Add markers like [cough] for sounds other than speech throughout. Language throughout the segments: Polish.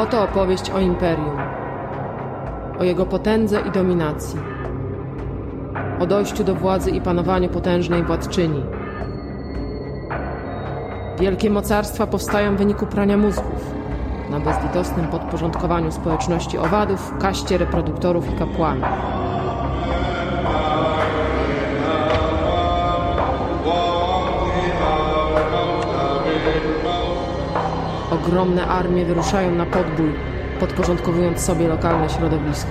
Oto opowieść o imperium, o jego potędze i dominacji, o dojściu do władzy i panowaniu potężnej władczyni. Wielkie mocarstwa powstają w wyniku prania mózgów, na bezlitosnym podporządkowaniu społeczności owadów, kaście reproduktorów i kapłanów. Ogromne armie wyruszają na podbój, podporządkowując sobie lokalne środowisko.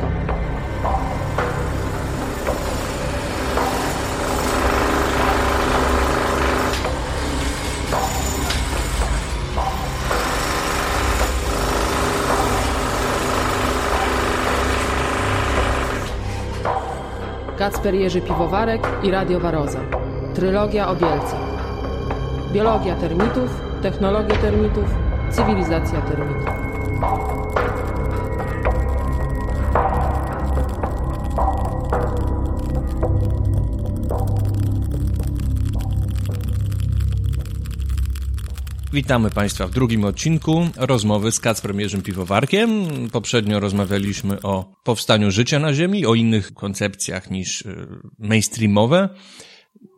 Kacper Jerzy Piwowarek i Radio Waroza. Trylogia o Bielce. Biologia termitów, technologia termitów, cywilizacja termitów. Witamy Państwa w drugim odcinku rozmowy z Kacprem Jerzym Piwowarkiem. Poprzednio rozmawialiśmy o powstaniu życia na Ziemi, o innych koncepcjach niż y, mainstreamowe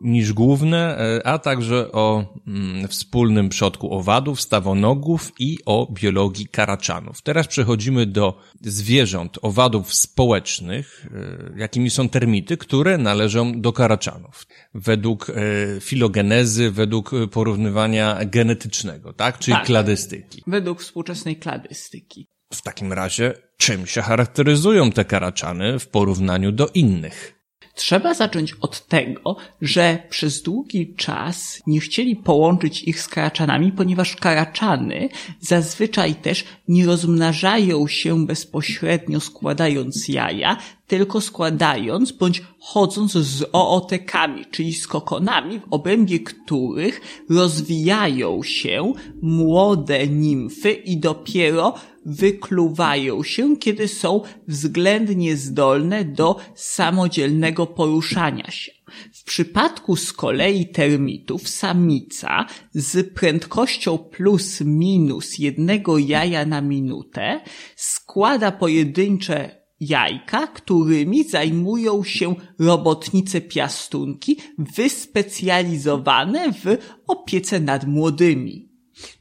niż główne, e, a także o mm, wspólnym przodku owadów, stawonogów i o biologii karaczanów. Teraz przechodzimy do zwierząt, owadów społecznych, e, jakimi są termity, które należą do karaczanów. Według e, filogenezy, według porównywania genetycznego, tak? Czyli tak, kladystyki. Według współczesnej kladystyki. W takim razie, czym się charakteryzują te karaczany w porównaniu do innych? Trzeba zacząć od tego, że przez długi czas nie chcieli połączyć ich z karaczanami, ponieważ karaczany zazwyczaj też nie rozmnażają się bezpośrednio składając jaja, tylko składając bądź chodząc z ootekami, czyli z kokonami, w obrębie których rozwijają się młode nimfy i dopiero wykluwają się, kiedy są względnie zdolne do samodzielnego poruszania się. W przypadku z kolei termitów samica z prędkością plus minus jednego jaja na minutę składa pojedyncze jajka, którymi zajmują się robotnice piastunki wyspecjalizowane w opiece nad młodymi.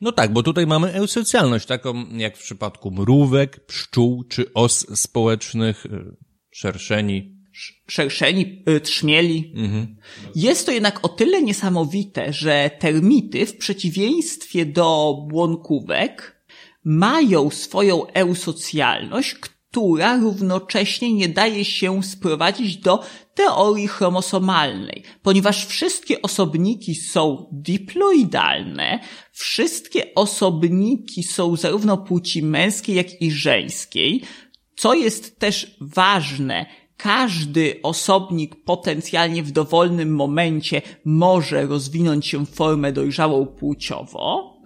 No tak, bo tutaj mamy eusocjalność, taką jak w przypadku mrówek, pszczół czy os społecznych, y, szerszeni. Szerszeni, y, trzmieli. Mhm. Jest to jednak o tyle niesamowite, że termity w przeciwieństwie do błonkówek mają swoją eusocjalność, która równocześnie nie daje się sprowadzić do teorii chromosomalnej, ponieważ wszystkie osobniki są diploidalne, wszystkie osobniki są zarówno płci męskiej, jak i żeńskiej, co jest też ważne, każdy osobnik potencjalnie w dowolnym momencie może rozwinąć się w formę dojrzałą płciowo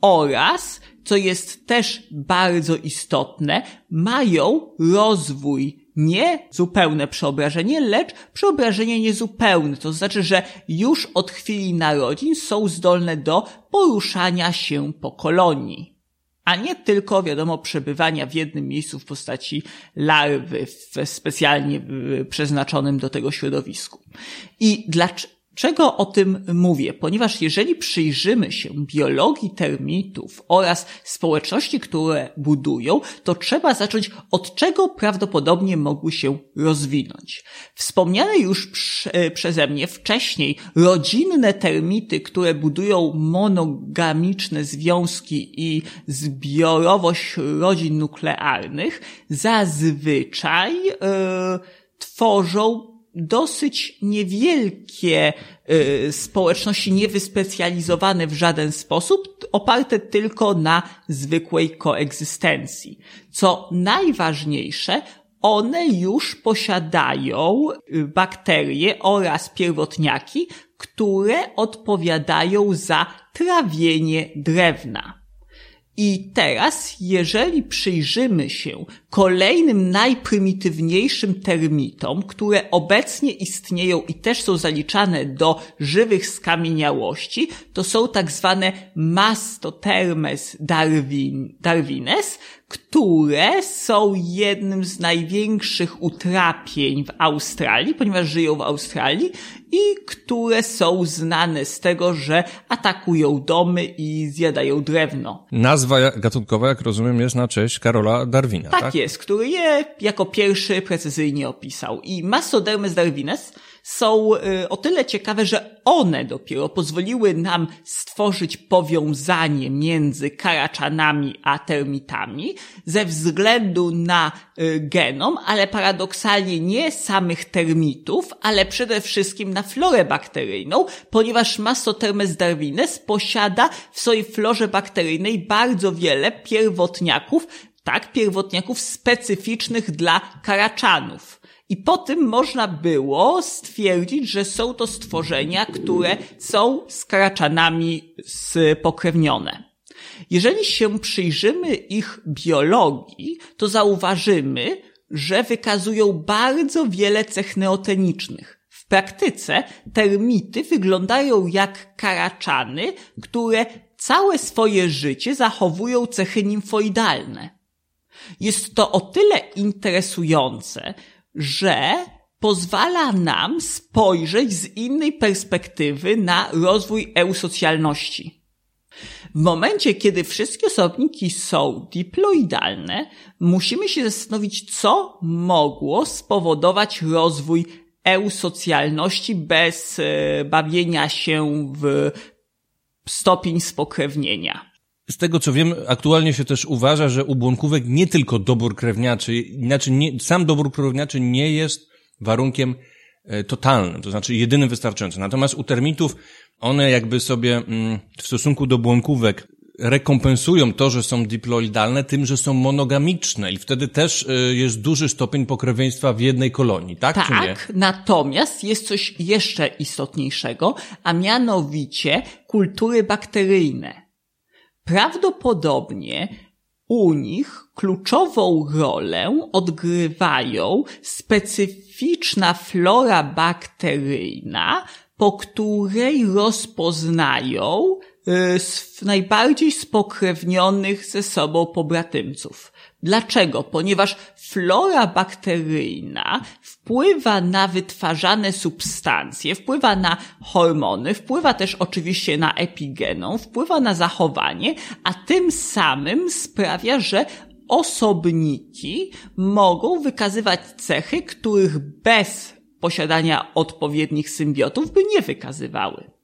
oraz co jest też bardzo istotne, mają rozwój nie zupełne przeobrażenie, lecz przeobrażenie niezupełne. To znaczy, że już od chwili narodzin są zdolne do poruszania się po kolonii. A nie tylko, wiadomo, przebywania w jednym miejscu w postaci larwy w specjalnie przeznaczonym do tego środowisku. I dlaczego, Czego o tym mówię? Ponieważ jeżeli przyjrzymy się biologii termitów oraz społeczności, które budują, to trzeba zacząć od czego prawdopodobnie mogły się rozwinąć. Wspomniane już prze, przeze mnie wcześniej rodzinne termity, które budują monogamiczne związki i zbiorowość rodzin nuklearnych, zazwyczaj yy, tworzą dosyć niewielkie y, społeczności niewyspecjalizowane w żaden sposób, oparte tylko na zwykłej koegzystencji. Co najważniejsze, one już posiadają y, bakterie oraz pierwotniaki, które odpowiadają za trawienie drewna. I teraz, jeżeli przyjrzymy się kolejnym najprymitywniejszym termitom, które obecnie istnieją i też są zaliczane do żywych skamieniałości, to są tak zwane Mastotermes darwin, darwines, które są jednym z największych utrapień w Australii, ponieważ żyją w Australii i które są znane z tego, że atakują domy i zjadają drewno. Nazwa gatunkowa, jak rozumiem, jest na cześć Karola Darwina, tak? Tak jest, który je jako pierwszy precyzyjnie opisał. I Mastodermes darwines są y, o tyle ciekawe, że one dopiero pozwoliły nam stworzyć powiązanie między karaczanami a termitami ze względu na y, genom, ale paradoksalnie nie samych termitów, ale przede wszystkim na florę bakteryjną, ponieważ Mastotermes darwines posiada w swojej florze bakteryjnej bardzo wiele pierwotniaków, tak, pierwotniaków specyficznych dla karaczanów. I po tym można było stwierdzić, że są to stworzenia, które są z karaczanami spokrewnione. Jeżeli się przyjrzymy ich biologii, to zauważymy, że wykazują bardzo wiele cech neotenicznych. W praktyce termity wyglądają jak karaczany, które całe swoje życie zachowują cechy nimfoidalne. Jest to o tyle interesujące, że pozwala nam spojrzeć z innej perspektywy na rozwój eusocjalności. W momencie, kiedy wszystkie osobniki są diploidalne, musimy się zastanowić, co mogło spowodować rozwój eusocjalności bez e, bawienia się w stopień spokrewnienia. Z tego co wiem, aktualnie się też uważa, że u błąkówek nie tylko dobór krewniaczy, inaczej nie, sam dobór krewniaczy nie jest warunkiem e, totalnym, to znaczy jedynym wystarczającym. Natomiast u termitów one jakby sobie mm, w stosunku do błąkówek rekompensują to, że są diploidalne tym, że są monogamiczne i wtedy też e, jest duży stopień pokrewieństwa w jednej kolonii, tak, tak czy nie? Tak, natomiast jest coś jeszcze istotniejszego, a mianowicie kultury bakteryjne. Prawdopodobnie u nich kluczową rolę odgrywają specyficzna flora bakteryjna, po której rozpoznają y, najbardziej spokrewnionych ze sobą pobratymców. Dlaczego? Ponieważ flora bakteryjna wpływa na wytwarzane substancje, wpływa na hormony, wpływa też oczywiście na epigeną, wpływa na zachowanie, a tym samym sprawia, że osobniki mogą wykazywać cechy, których bez posiadania odpowiednich symbiotów by nie wykazywały.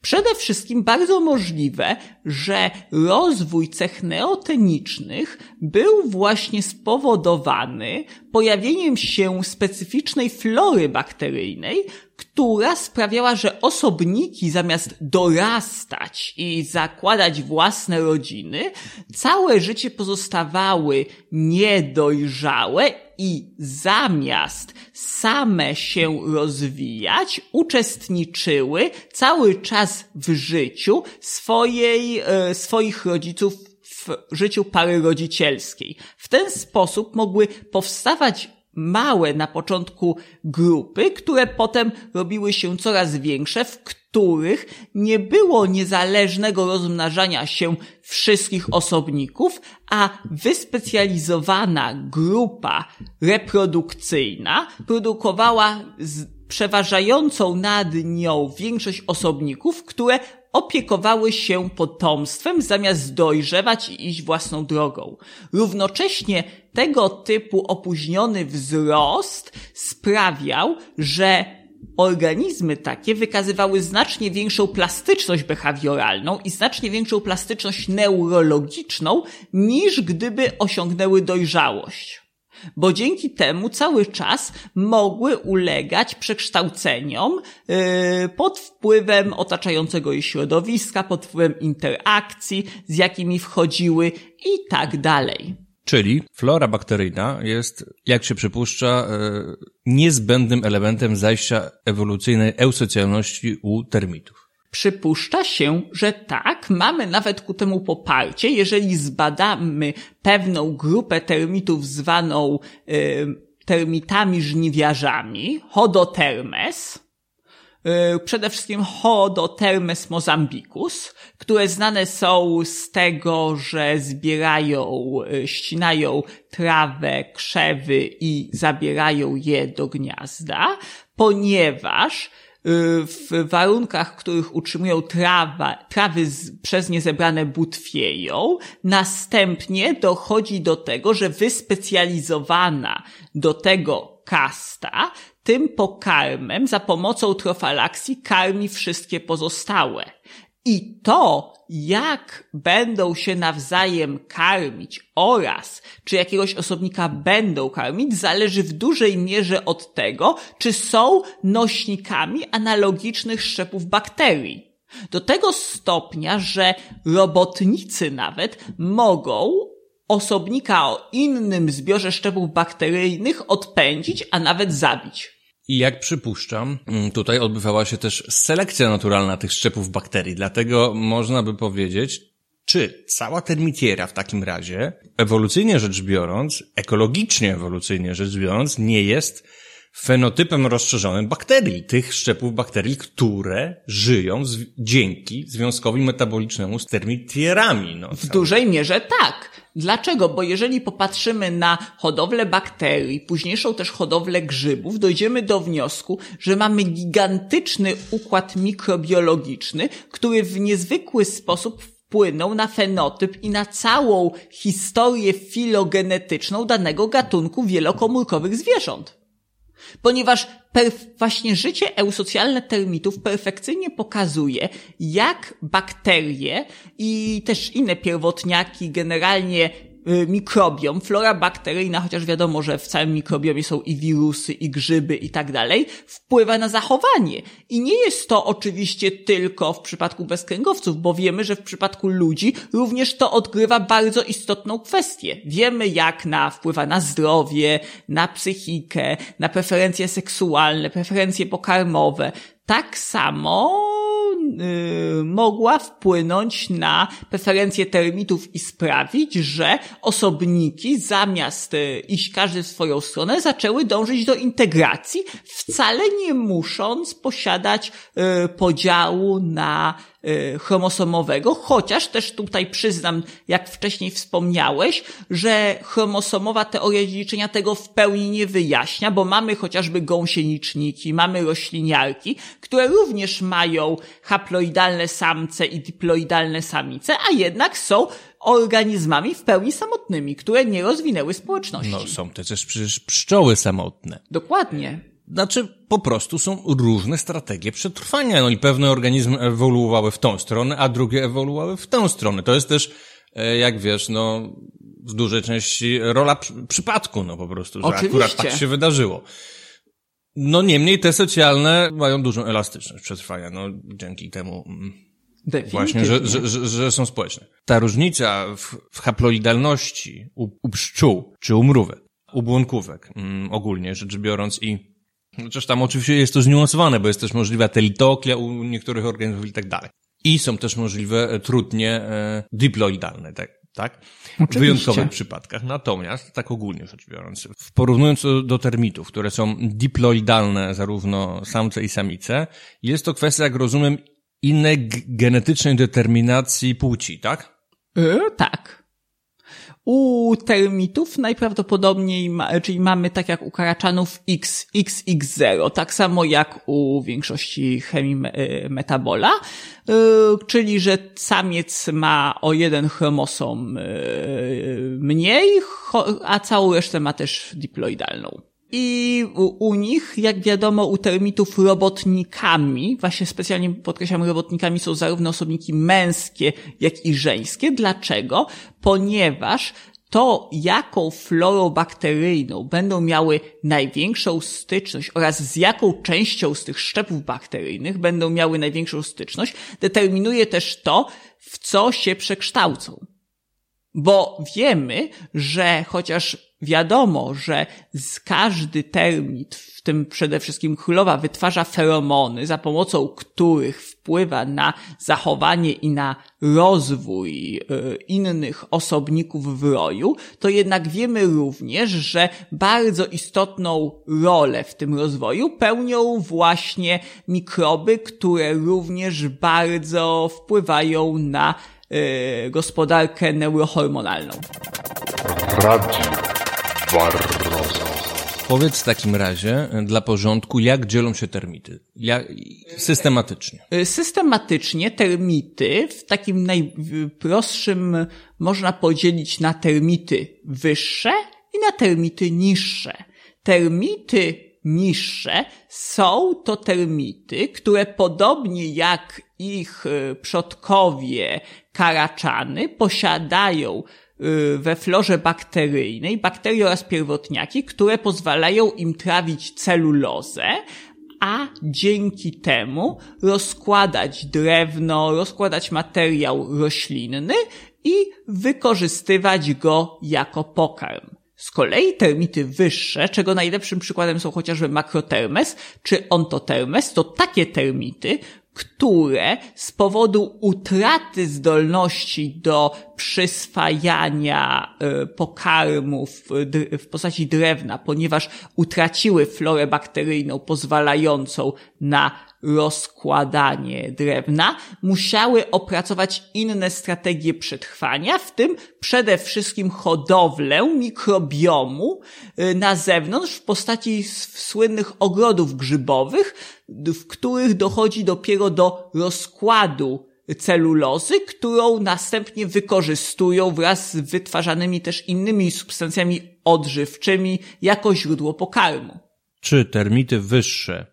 Przede wszystkim bardzo możliwe, że rozwój cech neotenicznych był właśnie spowodowany pojawieniem się specyficznej flory bakteryjnej, która sprawiała, że osobniki zamiast dorastać i zakładać własne rodziny, całe życie pozostawały niedojrzałe i zamiast same się rozwijać, uczestniczyły cały czas w życiu swojej, e, swoich rodziców w życiu pary rodzicielskiej. W ten sposób mogły powstawać małe na początku grupy, które potem robiły się coraz większe, w których nie było niezależnego rozmnażania się wszystkich osobników, a wyspecjalizowana grupa reprodukcyjna produkowała przeważającą nad nią większość osobników, które opiekowały się potomstwem zamiast dojrzewać i iść własną drogą. Równocześnie tego typu opóźniony wzrost sprawiał, że organizmy takie wykazywały znacznie większą plastyczność behawioralną i znacznie większą plastyczność neurologiczną niż gdyby osiągnęły dojrzałość bo dzięki temu cały czas mogły ulegać przekształceniom yy, pod wpływem otaczającego je środowiska, pod wpływem interakcji, z jakimi wchodziły i tak dalej. Czyli flora bakteryjna jest, jak się przypuszcza, yy, niezbędnym elementem zajścia ewolucyjnej eusocjalności u termitów. Przypuszcza się, że tak, mamy nawet ku temu poparcie, jeżeli zbadamy pewną grupę termitów zwaną y, termitami żniwiarzami, Hodotermes, y, przede wszystkim Hodotermes mozambicus, które znane są z tego, że zbierają, y, ścinają trawę, krzewy i zabierają je do gniazda, ponieważ w warunkach, w których utrzymują trawa, trawy z, przez nie zebrane butwieją, następnie dochodzi do tego, że wyspecjalizowana do tego kasta tym pokarmem za pomocą trofalaksji karmi wszystkie pozostałe. I to, jak będą się nawzajem karmić oraz czy jakiegoś osobnika będą karmić, zależy w dużej mierze od tego, czy są nośnikami analogicznych szczepów bakterii. Do tego stopnia, że robotnicy nawet mogą osobnika o innym zbiorze szczepów bakteryjnych odpędzić, a nawet zabić. I jak przypuszczam, mm, tutaj odbywała się też selekcja naturalna tych szczepów bakterii, dlatego można by powiedzieć, czy cała termitiera w takim razie, ewolucyjnie rzecz biorąc, ekologicznie ewolucyjnie rzecz biorąc, nie jest fenotypem rozszerzonym bakterii, tych szczepów bakterii, które żyją z, dzięki związkowi metabolicznemu z termitierami. No, w dużej mierze tak. Dlaczego? Bo jeżeli popatrzymy na hodowlę bakterii, późniejszą też hodowlę grzybów, dojdziemy do wniosku, że mamy gigantyczny układ mikrobiologiczny, który w niezwykły sposób wpłynął na fenotyp i na całą historię filogenetyczną danego gatunku wielokomórkowych zwierząt. Ponieważ właśnie życie eusocjalne termitów perfekcyjnie pokazuje, jak bakterie i też inne pierwotniaki generalnie mikrobiom, flora bakteryjna, chociaż wiadomo, że w całym mikrobiomie są i wirusy, i grzyby, i tak dalej, wpływa na zachowanie. I nie jest to oczywiście tylko w przypadku bezkręgowców, bo wiemy, że w przypadku ludzi również to odgrywa bardzo istotną kwestię. Wiemy, jak na wpływa na zdrowie, na psychikę, na preferencje seksualne, preferencje pokarmowe. Tak samo Y, mogła wpłynąć na preferencje termitów i sprawić, że osobniki zamiast y, iść każdy w swoją stronę zaczęły dążyć do integracji, wcale nie musząc posiadać y, podziału na Y, chromosomowego, chociaż też tutaj przyznam, jak wcześniej wspomniałeś, że chromosomowa teoria dziedziczenia tego w pełni nie wyjaśnia, bo mamy chociażby gąsieniczniki, mamy rośliniarki, które również mają haploidalne samce i diploidalne samice, a jednak są organizmami w pełni samotnymi, które nie rozwinęły społeczności. No są te też przecież pszczoły samotne. Dokładnie. Znaczy, po prostu są różne strategie przetrwania. No i pewne organizmy ewoluowały w tą stronę, a drugie ewoluowały w tę stronę. To jest też, e, jak wiesz, no, w dużej części rola przypadku, no po prostu, że Oczywiście. akurat tak się wydarzyło. No niemniej te socjalne mają dużą elastyczność przetrwania, no dzięki temu mm, właśnie, że, że, że, że, są społeczne. Ta różnica w, w haploidalności u, u pszczół czy u mrówek, u błonkówek mm, ogólnie rzecz biorąc i Chociaż tam oczywiście jest to zniuansowane, bo jest też możliwa telitoklia u niektórych organizmów i tak dalej. I są też możliwe e, trudnie e, diploidalne, tak? tak? W wyjątkowych przypadkach. Natomiast, tak ogólnie rzecz biorąc, w porównując do termitów, które są diploidalne, zarówno samce i samice, jest to kwestia, jak rozumiem, innej genetycznej determinacji płci, tak? Yy, tak. U termitów najprawdopodobniej, ma, czyli mamy tak jak u karaczanów X, XX0, tak samo jak u większości chemii e, metabola, e, czyli że samiec ma o jeden chromosom e, mniej, a całą resztę ma też diploidalną. I u, nich, jak wiadomo, u termitów robotnikami, właśnie specjalnie podkreślam, robotnikami są zarówno osobniki męskie, jak i żeńskie. Dlaczego? Ponieważ to, jaką florą bakteryjną będą miały największą styczność oraz z jaką częścią z tych szczepów bakteryjnych będą miały największą styczność, determinuje też to, w co się przekształcą. Bo wiemy, że chociaż wiadomo, że z każdy termit, w tym przede wszystkim królowa, wytwarza feromony, za pomocą których wpływa na zachowanie i na rozwój y, innych osobników w roju, to jednak wiemy również, że bardzo istotną rolę w tym rozwoju pełnią właśnie mikroby, które również bardzo wpływają na y, gospodarkę neurohormonalną. Radio Barroso. Powiedz w takim razie, dla porządku, jak dzielą się termity? Jak, systematycznie. Y, systematycznie termity w takim najprostszym można podzielić na termity wyższe i na termity niższe. Termity niższe są to termity, które podobnie jak ich y, przodkowie karaczany posiadają we florze bakteryjnej bakterie oraz pierwotniaki, które pozwalają im trawić celulozę, a dzięki temu rozkładać drewno, rozkładać materiał roślinny i wykorzystywać go jako pokarm. Z kolei termity wyższe, czego najlepszym przykładem są chociażby makrotermes czy ontotermes, to takie termity, które z powodu utraty zdolności do przyswajania e, pokarmów w postaci drewna, ponieważ utraciły florę bakteryjną pozwalającą na rozkładanie drewna, musiały opracować inne strategie przetrwania, w tym przede wszystkim hodowlę mikrobiomu y, na zewnątrz w postaci słynnych ogrodów grzybowych, w których dochodzi dopiero do rozkładu celulozy, którą następnie wykorzystują wraz z wytwarzanymi też innymi substancjami odżywczymi jako źródło pokarmu. Czy termity wyższe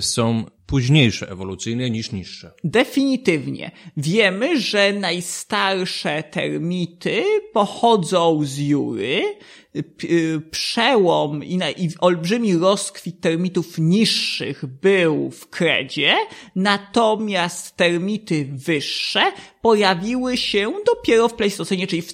są późniejsze ewolucyjnie niż niższe. Definitywnie. Wiemy, że najstarsze termity pochodzą z Jury. Y, przełom i, i olbrzymi rozkwit termitów niższych był w Kredzie, natomiast termity wyższe pojawiły się dopiero w Pleistocenie, czyli w,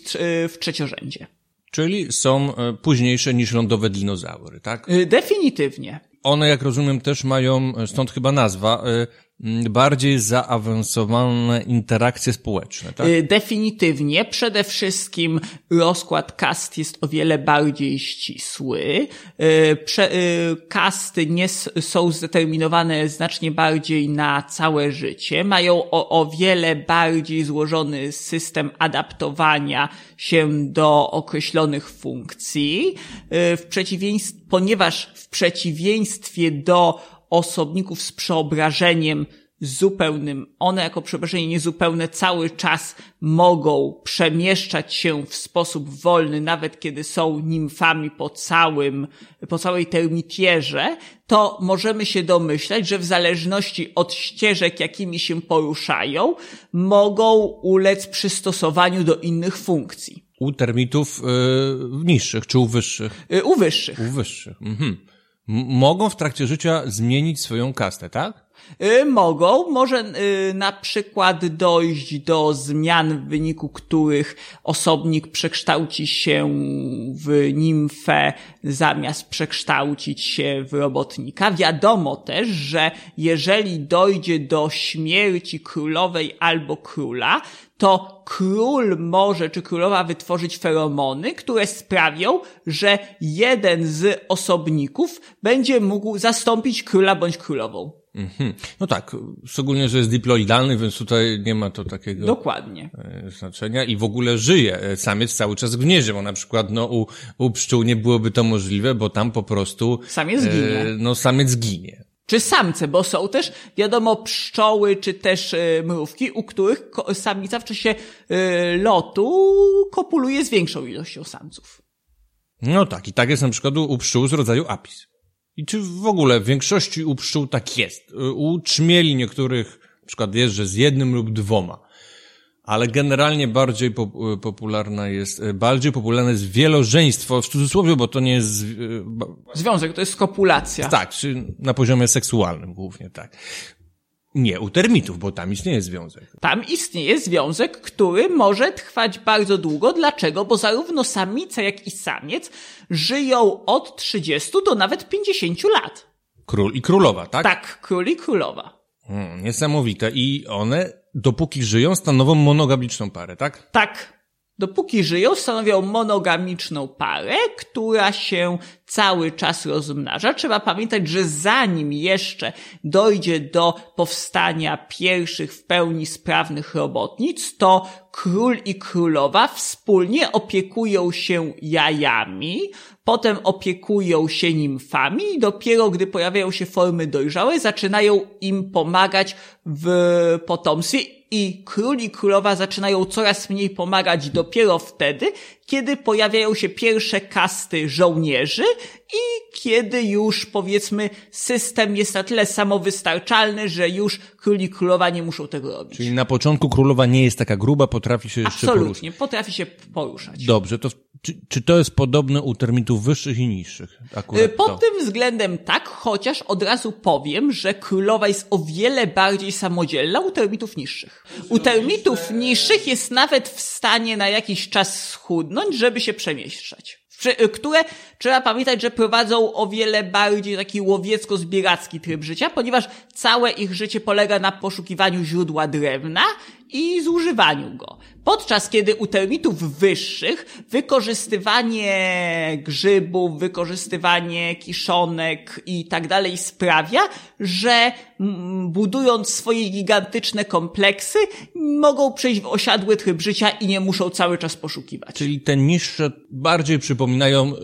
w trzeciorzędzie. Czyli są e, późniejsze niż lądowe dinozaury, tak? Y, definitywnie one, jak rozumiem, też mają, stąd chyba nazwa, y, bardziej zaawansowane interakcje społeczne, tak? Y, definitywnie. Przede wszystkim rozkład kast jest o wiele bardziej ścisły. Y, kasty nie są zdeterminowane znacznie bardziej na całe życie. Mają o, o wiele bardziej złożony system adaptowania się do określonych funkcji. W przeciwieństwie, ponieważ w przeciwieństwie do osobników z przeobrażeniem zupełnym. One jako przeobrażenie niezupełne cały czas mogą przemieszczać się w sposób wolny, nawet kiedy są nimfami po całym, po całej termitierze, to możemy się domyślać, że w zależności od ścieżek, jakimi się poruszają, mogą ulec przystosowaniu do innych funkcji. U termitów yy, niższych czy u wyższych? Yy, u wyższych. U wyższych. Mhm mogą w trakcie życia zmienić swoją kastę, tak? Y, mogą. Może y, na przykład dojść do zmian, w wyniku których osobnik przekształci się w nimfę zamiast przekształcić się w robotnika. Wiadomo też, że jeżeli dojdzie do śmierci królowej albo króla, to król może czy królowa wytworzyć feromony, które sprawią, że jeden z osobników będzie mógł zastąpić króla bądź królową. Mhm. No tak, szczególnie, że jest diploidalny, więc tutaj nie ma to takiego Dokładnie. E, znaczenia i w ogóle żyje e, samiec cały czas gnieździe, bo na przykład no, u, u pszczół nie byłoby to możliwe, bo tam po prostu samiec ginie. E, no samiec ginie. Czy samce, bo są też, wiadomo, pszczoły, czy też e, mrówki, u których samica w czasie e, lotu kopuluje z większą ilością samców. No tak, i tak jest na przykład u, pszczół z rodzaju apis. I czy w ogóle w większości u pszczół tak jest? U trzmieli niektórych na przykład jest, że z jednym lub dwoma. Ale generalnie bardziej popularna jest, bardziej popularne jest wielożeństwo, w cudzysłowie, bo to nie jest... Związek, to jest kopulacja. Tak, czy na poziomie seksualnym głównie, tak. Nie, u termitów, bo tam istnieje związek. Tam istnieje związek, który może trwać bardzo długo. Dlaczego? Bo zarówno samica, jak i samiec żyją od 30 do nawet 50 lat. Król i królowa, tak? Tak, król i królowa. Hmm, niesamowite. I one, dopóki żyją, stanowią monogamiczną parę, tak? Tak. Dopóki żyją, stanowią monogamiczną parę, która się cały czas rozmnaża. Trzeba pamiętać, że zanim jeszcze dojdzie do powstania pierwszych w pełni sprawnych robotnic, to król i królowa wspólnie opiekują się jajami, potem opiekują się nimfami i dopiero gdy pojawiają się formy dojrzałe, zaczynają im pomagać w potomstwie i król i królowa zaczynają coraz mniej pomagać dopiero wtedy, kiedy pojawiają się pierwsze kasty żołnierzy i kiedy już powiedzmy system jest na tyle samowystarczalny, że już król i królowa nie muszą tego robić. Czyli na początku królowa nie jest taka gruba, potrafi się jeszcze Absolutnie, potrafi się poruszać. Dobrze, to czy, czy to jest podobne u termitów wyższych i niższych? Akurat Pod to. tym względem tak, chociaż od razu powiem, że królowa jest o wiele bardziej samodzielna u termitów niższych. U termitów niższych jest nawet w stanie na jakiś czas schudnąć, żeby się przemieszczać. Które, trzeba pamiętać, że prowadzą o wiele bardziej taki łowiecko-zbieracki tryb życia, ponieważ całe ich życie polega na poszukiwaniu źródła drewna i zużywaniu go. Podczas kiedy u termitów wyższych wykorzystywanie grzybów, wykorzystywanie kiszonek i tak dalej sprawia, że budując swoje gigantyczne kompleksy mogą przejść w osiadły tryb życia i nie muszą cały czas poszukiwać. Czyli te niższe bardziej przypominają y,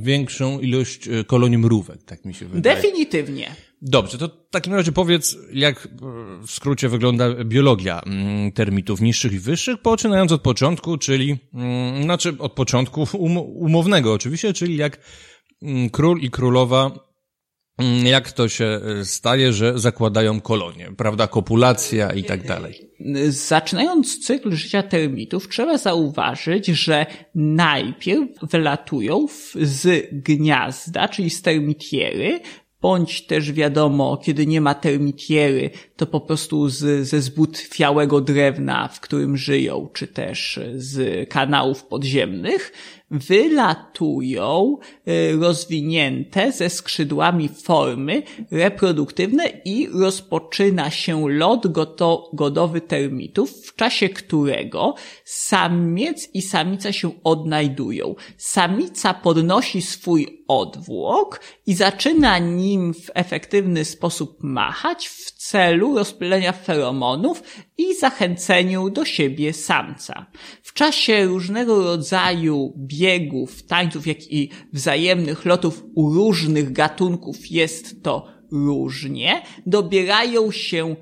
większą ilość y, kolonii mrówek, tak mi się wydaje. Definitywnie. Dobrze, to w takim razie powiedz, jak w skrócie wygląda biologia mm, termitów niższych i wyższych, poczynając od początku, czyli, mm, znaczy od początku [laughs] um, umownego oczywiście, czyli jak mm, król i królowa jak to się e, staje, że zakładają kolonie, prawda, kopulacja i tak dalej. Zaczynając cykl życia termitów, trzeba zauważyć, że najpierw wylatują z gniazda, czyli z termitiery, bądź też wiadomo, kiedy nie ma termitiery, to po prostu z, ze zbutwiałego drewna, w którym żyją, czy też z kanałów podziemnych, wylatują y, rozwinięte ze skrzydłami formy reproduktywne i rozpoczyna się lot godowy termitów, w czasie którego samiec i samica się odnajdują. Samica podnosi swój odwłok i zaczyna nim w efektywny sposób machać w celu rozpylenia feromonów i zachęceniu do siebie samca. W czasie różnego rodzaju biegów, tańców, jak i wzajemnych lotów u różnych gatunków jest to różnie, dobierają się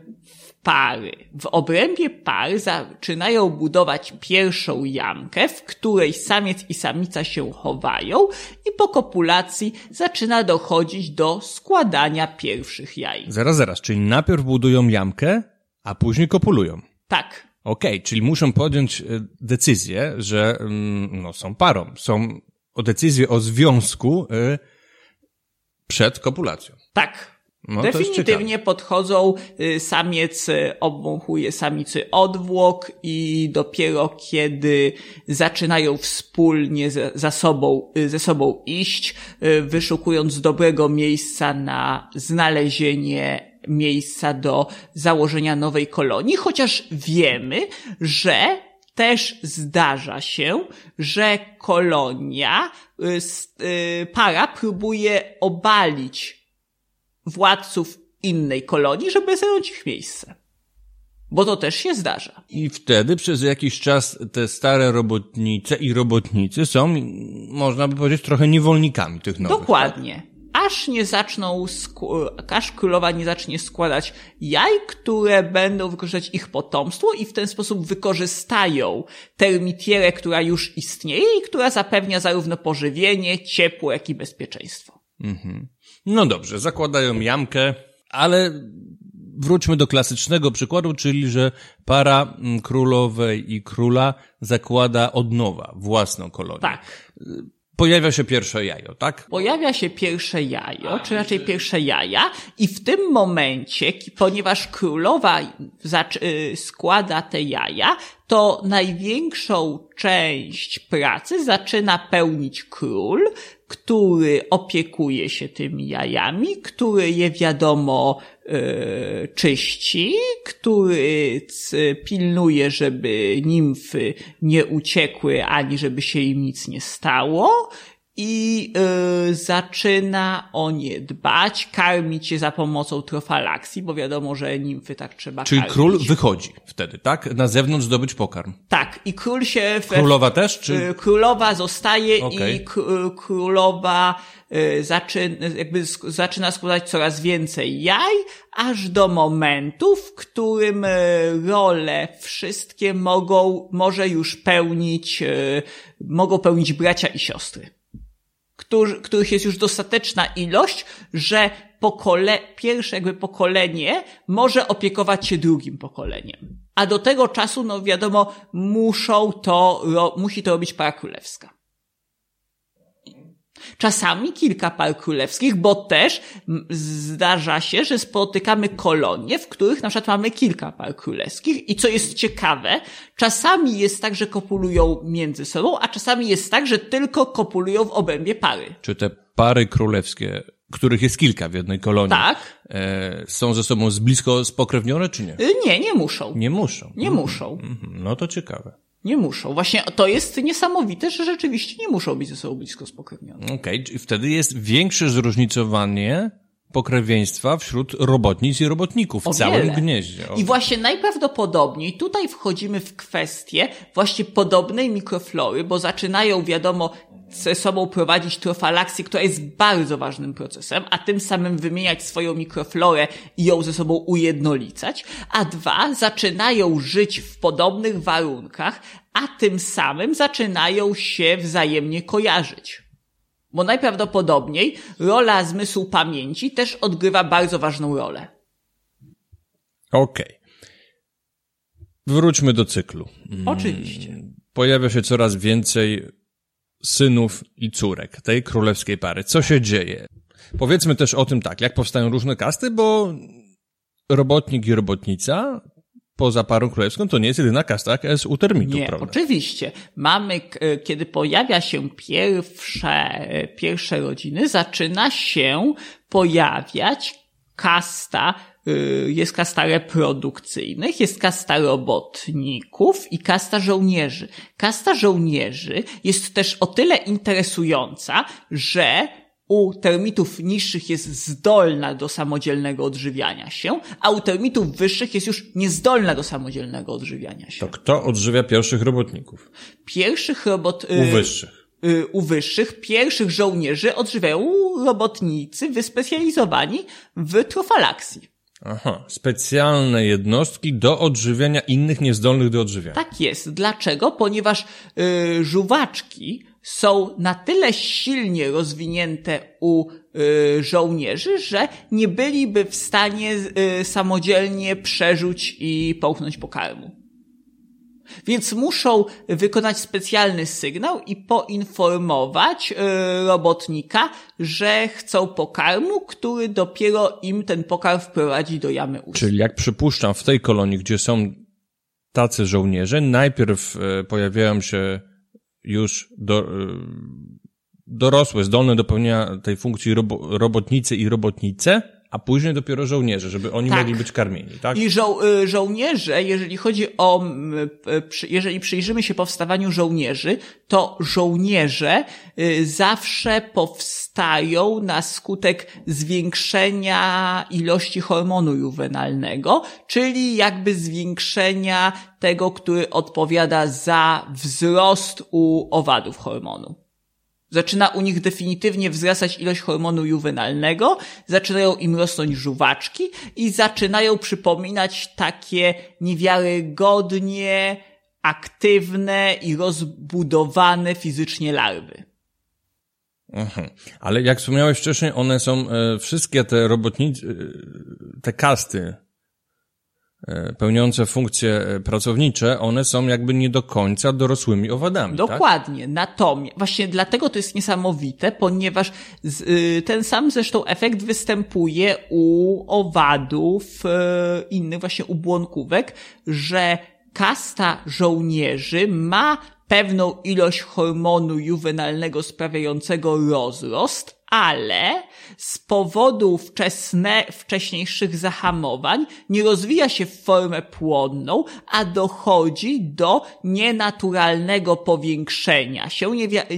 pary. W obrębie pary zaczynają budować pierwszą jamkę, w której samiec i samica się chowają i po kopulacji zaczyna dochodzić do składania pierwszych jaj. Zaraz, zaraz, czyli najpierw budują jamkę, a później kopulują. Tak. Okej, okay, czyli muszą podjąć e, decyzję, że mm, no, są parą, są o decyzję o związku y, przed kopulacją. Tak. No, Definitywnie podchodzą, y, samiec obwąchuje samicy odwłok i dopiero kiedy zaczynają wspólnie ze, za sobą, ze sobą iść, wyszukując dobrego miejsca na znalezienie miejsca do założenia nowej kolonii, chociaż wiemy, że też zdarza się, że kolonia, y, y, para próbuje obalić władców innej kolonii, żeby zająć ich miejsce. Bo to też się zdarza. I wtedy przez jakiś czas te stare robotnice i robotnicy są, można by powiedzieć, trochę niewolnikami tych nowych. Dokładnie. Tak? Aż nie zaczną, aż królowa nie zacznie składać jaj, które będą wykorzystać ich potomstwo i w ten sposób wykorzystają termitierę, która już istnieje i która zapewnia zarówno pożywienie, ciepło, jak i bezpieczeństwo. Mhm. No dobrze, zakładają jamkę, ale wróćmy do klasycznego przykładu, czyli że para królowej i króla zakłada od nowa własną kolonię. Tak pojawia się pierwsze jajo, tak? Pojawia się pierwsze jajo, czy raczej pierwsze jaja i w tym momencie, ponieważ królowa y, składa te jaja, to największą część pracy zaczyna pełnić król, który opiekuje się tymi jajami, który je wiadomo czyści, który pilnuje, żeby nimfy nie uciekły ani żeby się im nic nie stało i y, zaczyna o nie dbać, karmić je za pomocą trofalaksji, bo wiadomo, że nimfy tak trzeba Czyli karmić. król wychodzi wtedy, tak? Na zewnątrz zdobyć pokarm. Tak, i król się... Królowa też, czy? Y, królowa zostaje okay. i królowa y, zaczyna, jakby zaczyna składać coraz więcej jaj, aż do momentu, w którym y, role wszystkie mogą, może już pełnić, mogą pełnić bracia i siostry którzy, których jest już dostateczna ilość, że pokole, pierwsze jakby pokolenie może opiekować się drugim pokoleniem. A do tego czasu, no wiadomo, muszą to, musi to robić para królewska. Czasami kilka par królewskich, bo też zdarza się, że spotykamy kolonie, w których na przykład mamy kilka par królewskich i co jest ciekawe, czasami jest tak, że kopulują między sobą, a czasami jest tak, że tylko kopulują w obrębie pary. Czy te pary królewskie których jest kilka w jednej kolonii. Tak. E, są ze sobą z blisko spokrewnione, czy nie? Y, nie, nie muszą. Nie muszą. Nie mhm. muszą. Mhm. No to ciekawe. Nie muszą. Właśnie to jest niesamowite, że rzeczywiście nie muszą być ze sobą blisko spokrewnione. Okej, okay. wtedy jest większe zróżnicowanie pokrewieństwa wśród robotnic i robotników w o całym wiele. gnieździe. I właśnie najprawdopodobniej tutaj wchodzimy w kwestię właśnie podobnej mikroflory, bo zaczynają, wiadomo, ze sobą prowadzić trofalaksję, która jest bardzo ważnym procesem, a tym samym wymieniać swoją mikroflorę i ją ze sobą ujednolicać, a dwa, zaczynają żyć w podobnych warunkach, a tym samym zaczynają się wzajemnie kojarzyć. Bo najprawdopodobniej rola zmysłu pamięci też odgrywa bardzo ważną rolę. Okej. Okay. Wróćmy do cyklu. Oczywiście. Pojawia się coraz więcej synów i córek tej królewskiej pary. Co się dzieje? Powiedzmy też o tym tak, jak powstają różne kasty, bo robotnik i robotnica poza parą królewską to nie jest jedyna kasta, jaka jest u termitów, nie, prawda? oczywiście. Mamy, e, kiedy pojawia się pierwsze, e, pierwsze rodziny, zaczyna się pojawiać kasta jest kasta reprodukcyjnych, jest kasta robotników i kasta żołnierzy. Kasta żołnierzy jest też o tyle interesująca, że u termitów niższych jest zdolna do samodzielnego odżywiania się, a u termitów wyższych jest już niezdolna do samodzielnego odżywiania się. To kto odżywia pierwszych robotników? Pierwszych robot... U y, wyższych y, u wyższych, pierwszych żołnierzy odżywiają robotnicy wyspecjalizowani w trofalaksji. Aha, specjalne jednostki do odżywiania innych niezdolnych do odżywiania. Tak jest. Dlaczego? Ponieważ yy, żuwaczki są na tyle silnie rozwinięte u y, żołnierzy, że nie byliby w stanie y, samodzielnie przerzuć i połknąć pokarmu. Więc muszą wykonać specjalny sygnał i poinformować yy, robotnika, że chcą pokarmu, który dopiero im ten pokarm wprowadzi do jamy ust. Czyli jak przypuszczam, w tej kolonii, gdzie są tacy żołnierze, najpierw yy, pojawiają się już do, yy, dorosłe, zdolne do pełnienia tej funkcji robo, robotnicy i robotnice, a później dopiero żołnierze, żeby oni tak. mogli być karmieni, tak? I żo y, żołnierze, jeżeli chodzi o, jeżeli przyjrzymy się powstawaniu żołnierzy, to żołnierze y, zawsze powstają na skutek zwiększenia ilości hormonu juwenalnego, czyli jakby zwiększenia tego, który odpowiada za wzrost u owadów hormonu. Zaczyna u nich definitywnie wzrastać ilość hormonu juwenalnego, zaczynają im rosnąć żuwaczki i zaczynają przypominać takie niewiarygodnie aktywne i rozbudowane fizycznie larwy. Aha. Ale jak wspomniałeś wcześniej, one są, e, wszystkie te robotnicy, e, te kasty pełniące funkcje e, pracownicze, one są jakby nie do końca dorosłymi owadami. Tak? Dokładnie. Tak? Natomiast właśnie dlatego to jest niesamowite, ponieważ y, ten sam zresztą efekt występuje u owadów, y, innych właśnie u błonkówek, że kasta żołnierzy ma pewną ilość hormonu juwenalnego sprawiającego rozrost, ale z powodu wczesne, wcześniejszych zahamowań nie rozwija się w formę płonną, a dochodzi do nienaturalnego powiększenia się,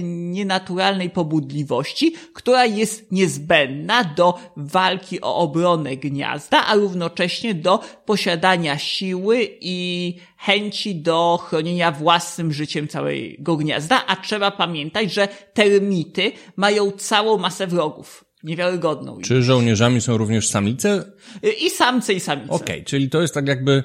nienaturalnej pobudliwości, która jest niezbędna do walki o obronę gniazda, a równocześnie do posiadania siły i chęci do chronienia własnym życiem całego gniazda, a trzeba pamiętać, że termity mają całą masę wrogów. Niewiarygodną. Czy żołnierzami są również samice? I samce, i samice. Okej, okay, czyli to jest tak jakby,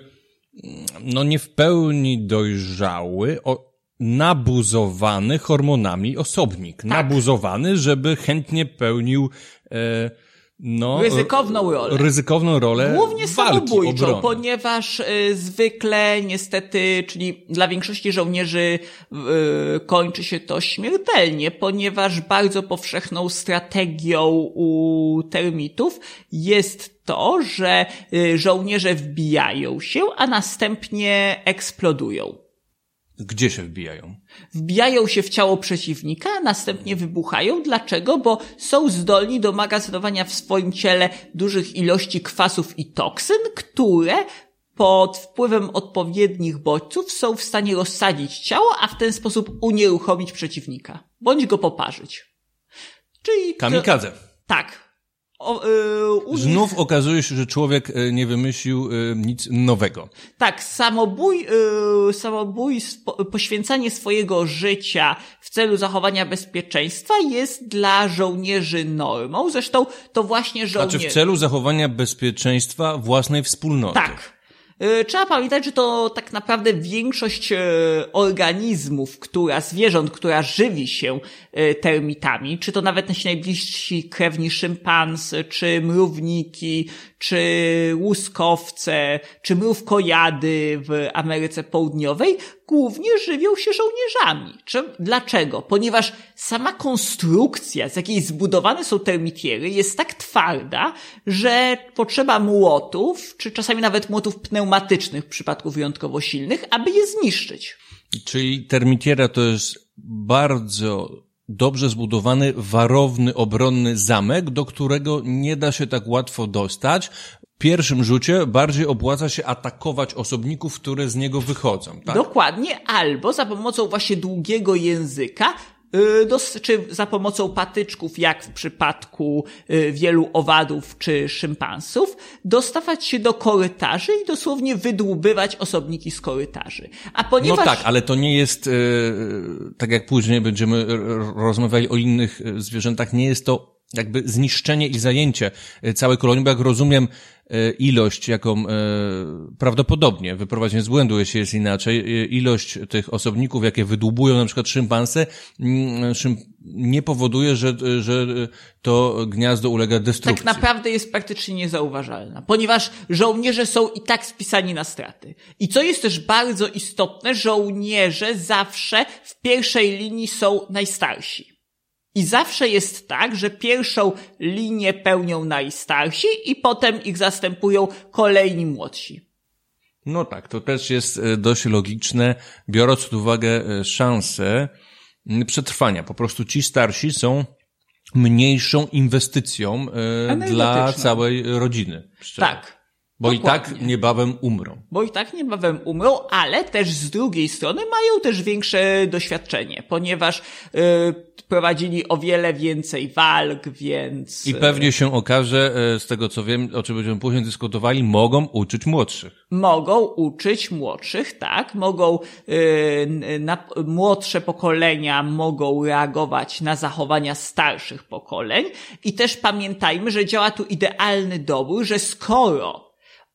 no nie w pełni dojrzały, o, nabuzowany hormonami osobnik. Tak. Nabuzowany, żeby chętnie pełnił e, no, ryzykowną rolę. Ryzykowną rolę. Głównie samobójczą, ponieważ y, zwykle niestety, czyli dla większości żołnierzy y, kończy się to śmiertelnie, ponieważ bardzo powszechną strategią u termitów jest to, że y, żołnierze wbijają się, a następnie eksplodują. Gdzie się wbijają? Wbijają się w ciało przeciwnika, a następnie wybuchają. Dlaczego? Bo są zdolni do magazynowania w swoim ciele dużych ilości kwasów i toksyn, które pod wpływem odpowiednich bodźców są w stanie rozsadzić ciało, a w ten sposób unieruchomić przeciwnika. Bądź go poparzyć. Czyli... Kamikadze. To... Tak. O, yy, Znów okazuje się, że człowiek e, nie wymyślił yy, nic nowego. Tak, samobój, yy, samobój, poświęcanie swojego życia w celu zachowania bezpieczeństwa jest dla żołnierzy normą. Zresztą to właśnie żołnierze... Znaczy w celu zachowania bezpieczeństwa własnej wspólnoty. Tak. E, trzeba pamiętać, że to tak naprawdę większość e, organizmów, która, zwierząt, która żywi się e, termitami, czy to nawet nasi najbliżsi krewni szympans, czy mrówniki, czy łuskowce, czy mrówkojady w Ameryce Południowej, głównie żywią się żołnierzami. Dlaczego? Ponieważ sama konstrukcja, z jakiej zbudowane są termitiery, jest tak twarda, że potrzeba młotów, czy czasami nawet młotów pneumatycznych w przypadku wyjątkowo silnych, aby je zniszczyć. Czyli termitiera to jest bardzo dobrze zbudowany, warowny, obronny zamek, do którego nie da się tak łatwo dostać. Pierwszym rzucie bardziej opłaca się atakować osobników, które z niego wychodzą. Tak? Dokładnie, albo za pomocą właśnie długiego języka Y, czy za pomocą patyczków, jak w przypadku y, wielu owadów czy szympansów, dostawać się do korytarzy i dosłownie wydłubywać osobniki z korytarzy. A ponieważ... No tak, ale to nie jest, y, tak jak później będziemy rozmawiali o innych zwierzętach, nie jest to jakby zniszczenie i zajęcie całej kolonii, bo jak rozumiem, E, ilość, jaką e, prawdopodobnie, wyprowadzenie z błędu, jeśli jest inaczej, ilość tych osobników, jakie wydłubują na przykład szympanse, mm, nie powoduje, że, że to gniazdo ulega destrukcji. Tak naprawdę jest praktycznie niezauważalna, ponieważ żołnierze są i tak spisani na straty. I co jest też bardzo istotne, żołnierze zawsze w pierwszej linii są najstarsi. I zawsze jest tak, że pierwszą linię pełnią najstarsi i potem ich zastępują kolejni młodsi. No tak, to też jest e, dość logiczne, biorąc pod uwagę e, szanse przetrwania. Po prostu ci starsi są mniejszą inwestycją e, dla całej rodziny. Szczerze. Tak. Bo Dokładnie. i tak niebawem umrą. Bo i tak niebawem umrą, ale też z drugiej strony mają też większe doświadczenie, ponieważ yy, prowadzili o wiele więcej walk, więc... I pewnie się okaże, yy, z tego co wiem, o czym będziemy później dyskutowali, mogą uczyć młodszych. Mogą uczyć młodszych, tak. Mogą, yy, na, młodsze pokolenia mogą reagować na zachowania starszych pokoleń i też pamiętajmy, że działa tu idealny dobór, że skoro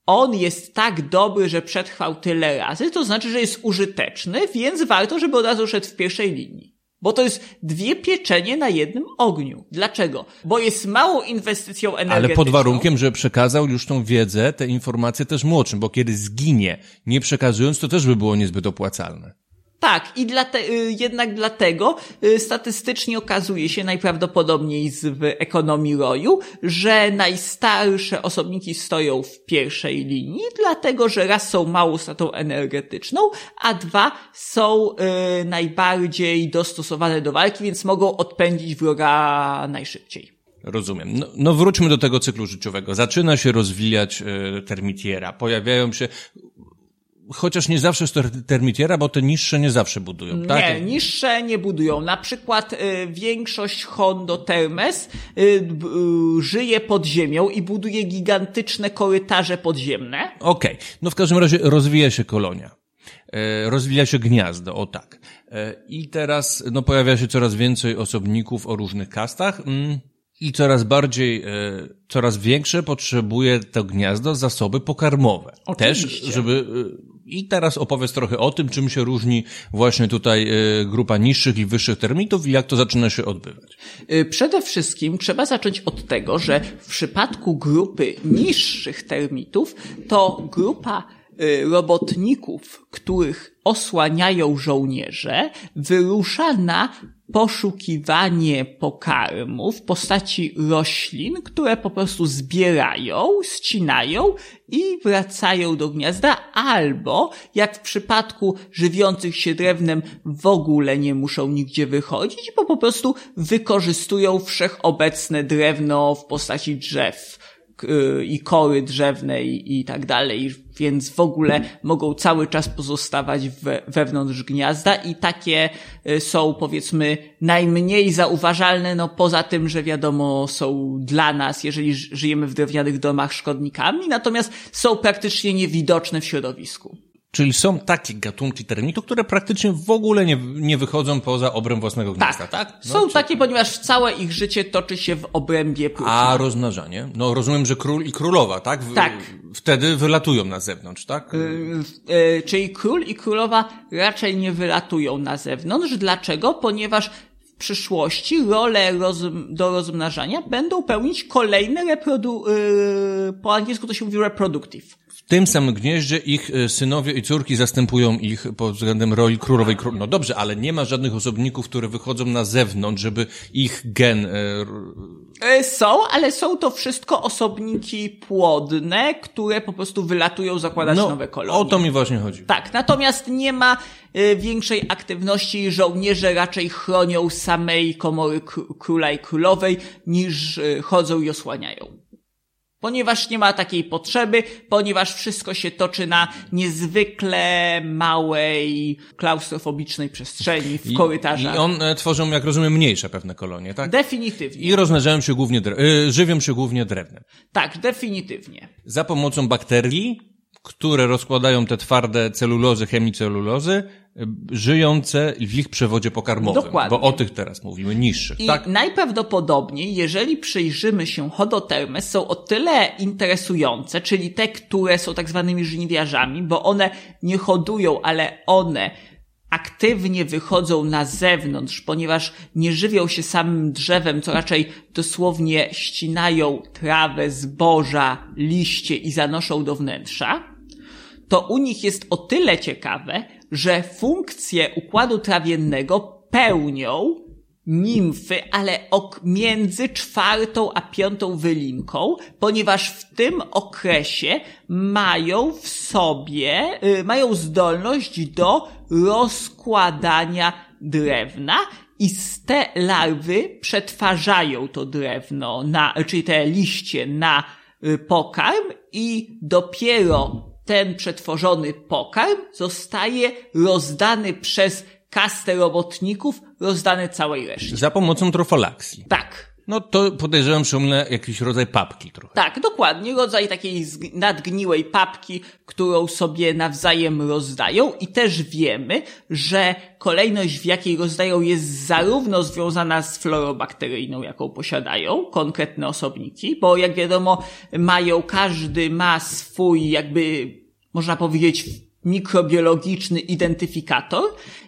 on jest tak dobry, że przetrwał tyle razy, to znaczy, że jest użyteczny, więc warto, żeby od razu szedł w pierwszej linii. Bo to jest dwie pieczenie na jednym ogniu. Dlaczego? Bo jest małą inwestycją energetyczną. Ale pod warunkiem, że przekazał już tą wiedzę, te informacje też młodszym, bo kiedy zginie, nie przekazując, to też by było niezbyt opłacalne. Tak, i dlate, y, jednak dlatego y, statystycznie okazuje się najprawdopodobniej z, ekonomii roju, że najstarsze osobniki stoją w pierwszej linii, dlatego że raz są małą stratą energetyczną, a dwa są y, najbardziej dostosowane do walki, więc mogą odpędzić wroga najszybciej. Rozumiem. No, no, wróćmy do tego cyklu życiowego. Zaczyna się rozwijać y, termitiera. Pojawiają się chociaż nie zawsze jest to termitiera, bo te niższe nie zawsze budują, tak? Nie, niższe nie budują. Na przykład y, większość Hondo Termes y, y, żyje pod ziemią i buduje gigantyczne korytarze podziemne. Okej, okay. no w każdym razie rozwija się kolonia. E, rozwija się gniazdo, o tak. E, I teraz no, pojawia się coraz więcej osobników o różnych kastach. Mm i coraz bardziej, e, coraz większe potrzebuje to gniazdo zasoby pokarmowe. Oczywiście. Też, żeby, i teraz opowiedz trochę o tym, czym się różni właśnie tutaj e, grupa niższych i wyższych termitów i jak to zaczyna się odbywać. Przede wszystkim trzeba zacząć od tego, że w przypadku grupy niższych termitów to grupa robotników, których osłaniają żołnierze, wyrusza na poszukiwanie pokarmu w postaci roślin, które po prostu zbierają, ścinają i wracają do gniazda, albo jak w przypadku żywiących się drewnem w ogóle nie muszą nigdzie wychodzić, bo po prostu wykorzystują wszechobecne drewno w postaci drzew i kory drzewne i tak dalej, więc w ogóle mogą cały czas pozostawać we, wewnątrz gniazda i takie y, są powiedzmy najmniej zauważalne, no poza tym, że wiadomo są dla nas, jeżeli żyjemy w drewnianych domach szkodnikami, natomiast są praktycznie niewidoczne w środowisku. Czyli są takie gatunki termitów, które praktycznie w ogóle nie, nie wychodzą poza obręb własnego gniazda, tak? tak? No, są czy... takie, ponieważ całe ich życie toczy się w obrębie próżni. A rozmnażanie? No rozumiem, że król i królowa, tak? W, tak. Wtedy wylatują na zewnątrz, tak? Yy, yy, czyli król i królowa raczej nie wylatują na zewnątrz. Dlaczego? Ponieważ w przyszłości rolę roz, do rozmnażania będą pełnić kolejne reprodu... Yy, po angielsku to się mówi reproductive tym samym gnieździe ich e, synowie i córki zastępują ich pod względem roli królowej. No dobrze, ale nie ma żadnych osobników, które wychodzą na zewnątrz, żeby ich gen... E, e, są, ale są to wszystko osobniki płodne, które po prostu wylatują zakładać no, nowe kolonie. O to mi właśnie chodzi. Tak, natomiast nie ma większej aktywności. Żołnierze raczej chronią samej komory króla i królowej, niż chodzą i osłaniają ponieważ nie ma takiej potrzeby, ponieważ wszystko się toczy na niezwykle małej, klaustrofobicznej przestrzeni w I, korytarzach. I on e, tworzą, jak rozumiem, mniejsze pewne kolonie, tak? Definitywnie. I rozmnażają się głównie, y, żywią się głównie drewnem. Tak, definitywnie. Za pomocą bakterii, które rozkładają te twarde celulozy, chemicelulozy, żyjące w ich przewodzie pokarmowym. Dokładnie. Bo o tych teraz mówimy, niższych. I tak? najprawdopodobniej, jeżeli przyjrzymy się hodotermes, są o tyle interesujące, czyli te, które są tak zwanymi żniwiarzami, bo one nie hodują, ale one aktywnie wychodzą na zewnątrz, ponieważ nie żywią się samym drzewem, co raczej dosłownie ścinają trawę, zboża, liście i zanoszą do wnętrza, to u nich jest o tyle ciekawe, że funkcję układu trawiennego pełnią nimfy, ale ok między czwartą a piątą wylinką, ponieważ w tym okresie mają w sobie, y, mają zdolność do rozkładania drewna i te larwy przetwarzają to drewno na, czyli te liście na y, pokarm i dopiero ten przetworzony pokarm zostaje rozdany przez kastę robotników, rozdany całej reszcie. Za pomocą trofolaksji. Tak. No to podejrzewam, że umle jakiś rodzaj papki trochę. Tak, dokładnie. Rodzaj takiej nadgniłej papki, którą sobie nawzajem rozdają i też wiemy, że kolejność w jakiej rozdają jest zarówno związana z florobakteryjną, jaką posiadają konkretne osobniki, bo jak wiadomo mają, każdy ma swój jakby można powiedzieć mikrobiologiczny identyfikator,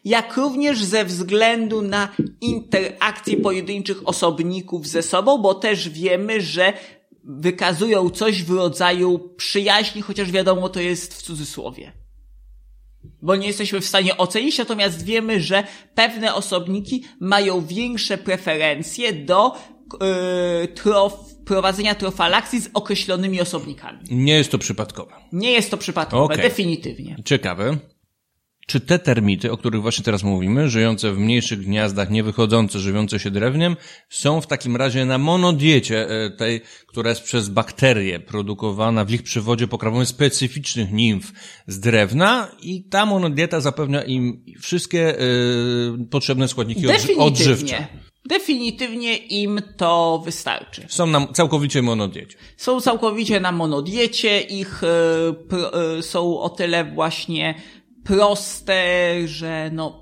jak również ze względu na interakcje pojedynczych osobników ze sobą, bo też wiemy, że wykazują coś w rodzaju przyjaźni, chociaż wiadomo, to jest w cudzysłowie. Bo nie jesteśmy w stanie ocenić, natomiast wiemy, że pewne osobniki mają większe preferencje do yy, trof, prowadzenia trofalakcji z określonymi osobnikami. Nie jest to przypadkowe. Nie jest to przypadkowe, Okej. definitywnie. Ciekawe. Czy te termity, o których właśnie teraz mówimy, żyjące w mniejszych gniazdach, nie wychodzące, żywiące się drewniem, są w takim razie na monodiecie e, tej, która jest przez bakterie produkowana w ich przywodzie pokarmowym specyficznych nimf z drewna i ta monodieta zapewnia im wszystkie e, potrzebne składniki odży- odżywcze. Definitywnie. Im to wystarczy. Są na całkowicie monodiecie. Są całkowicie na monodiecie, ich e, pro, e, są o tyle właśnie proste, że no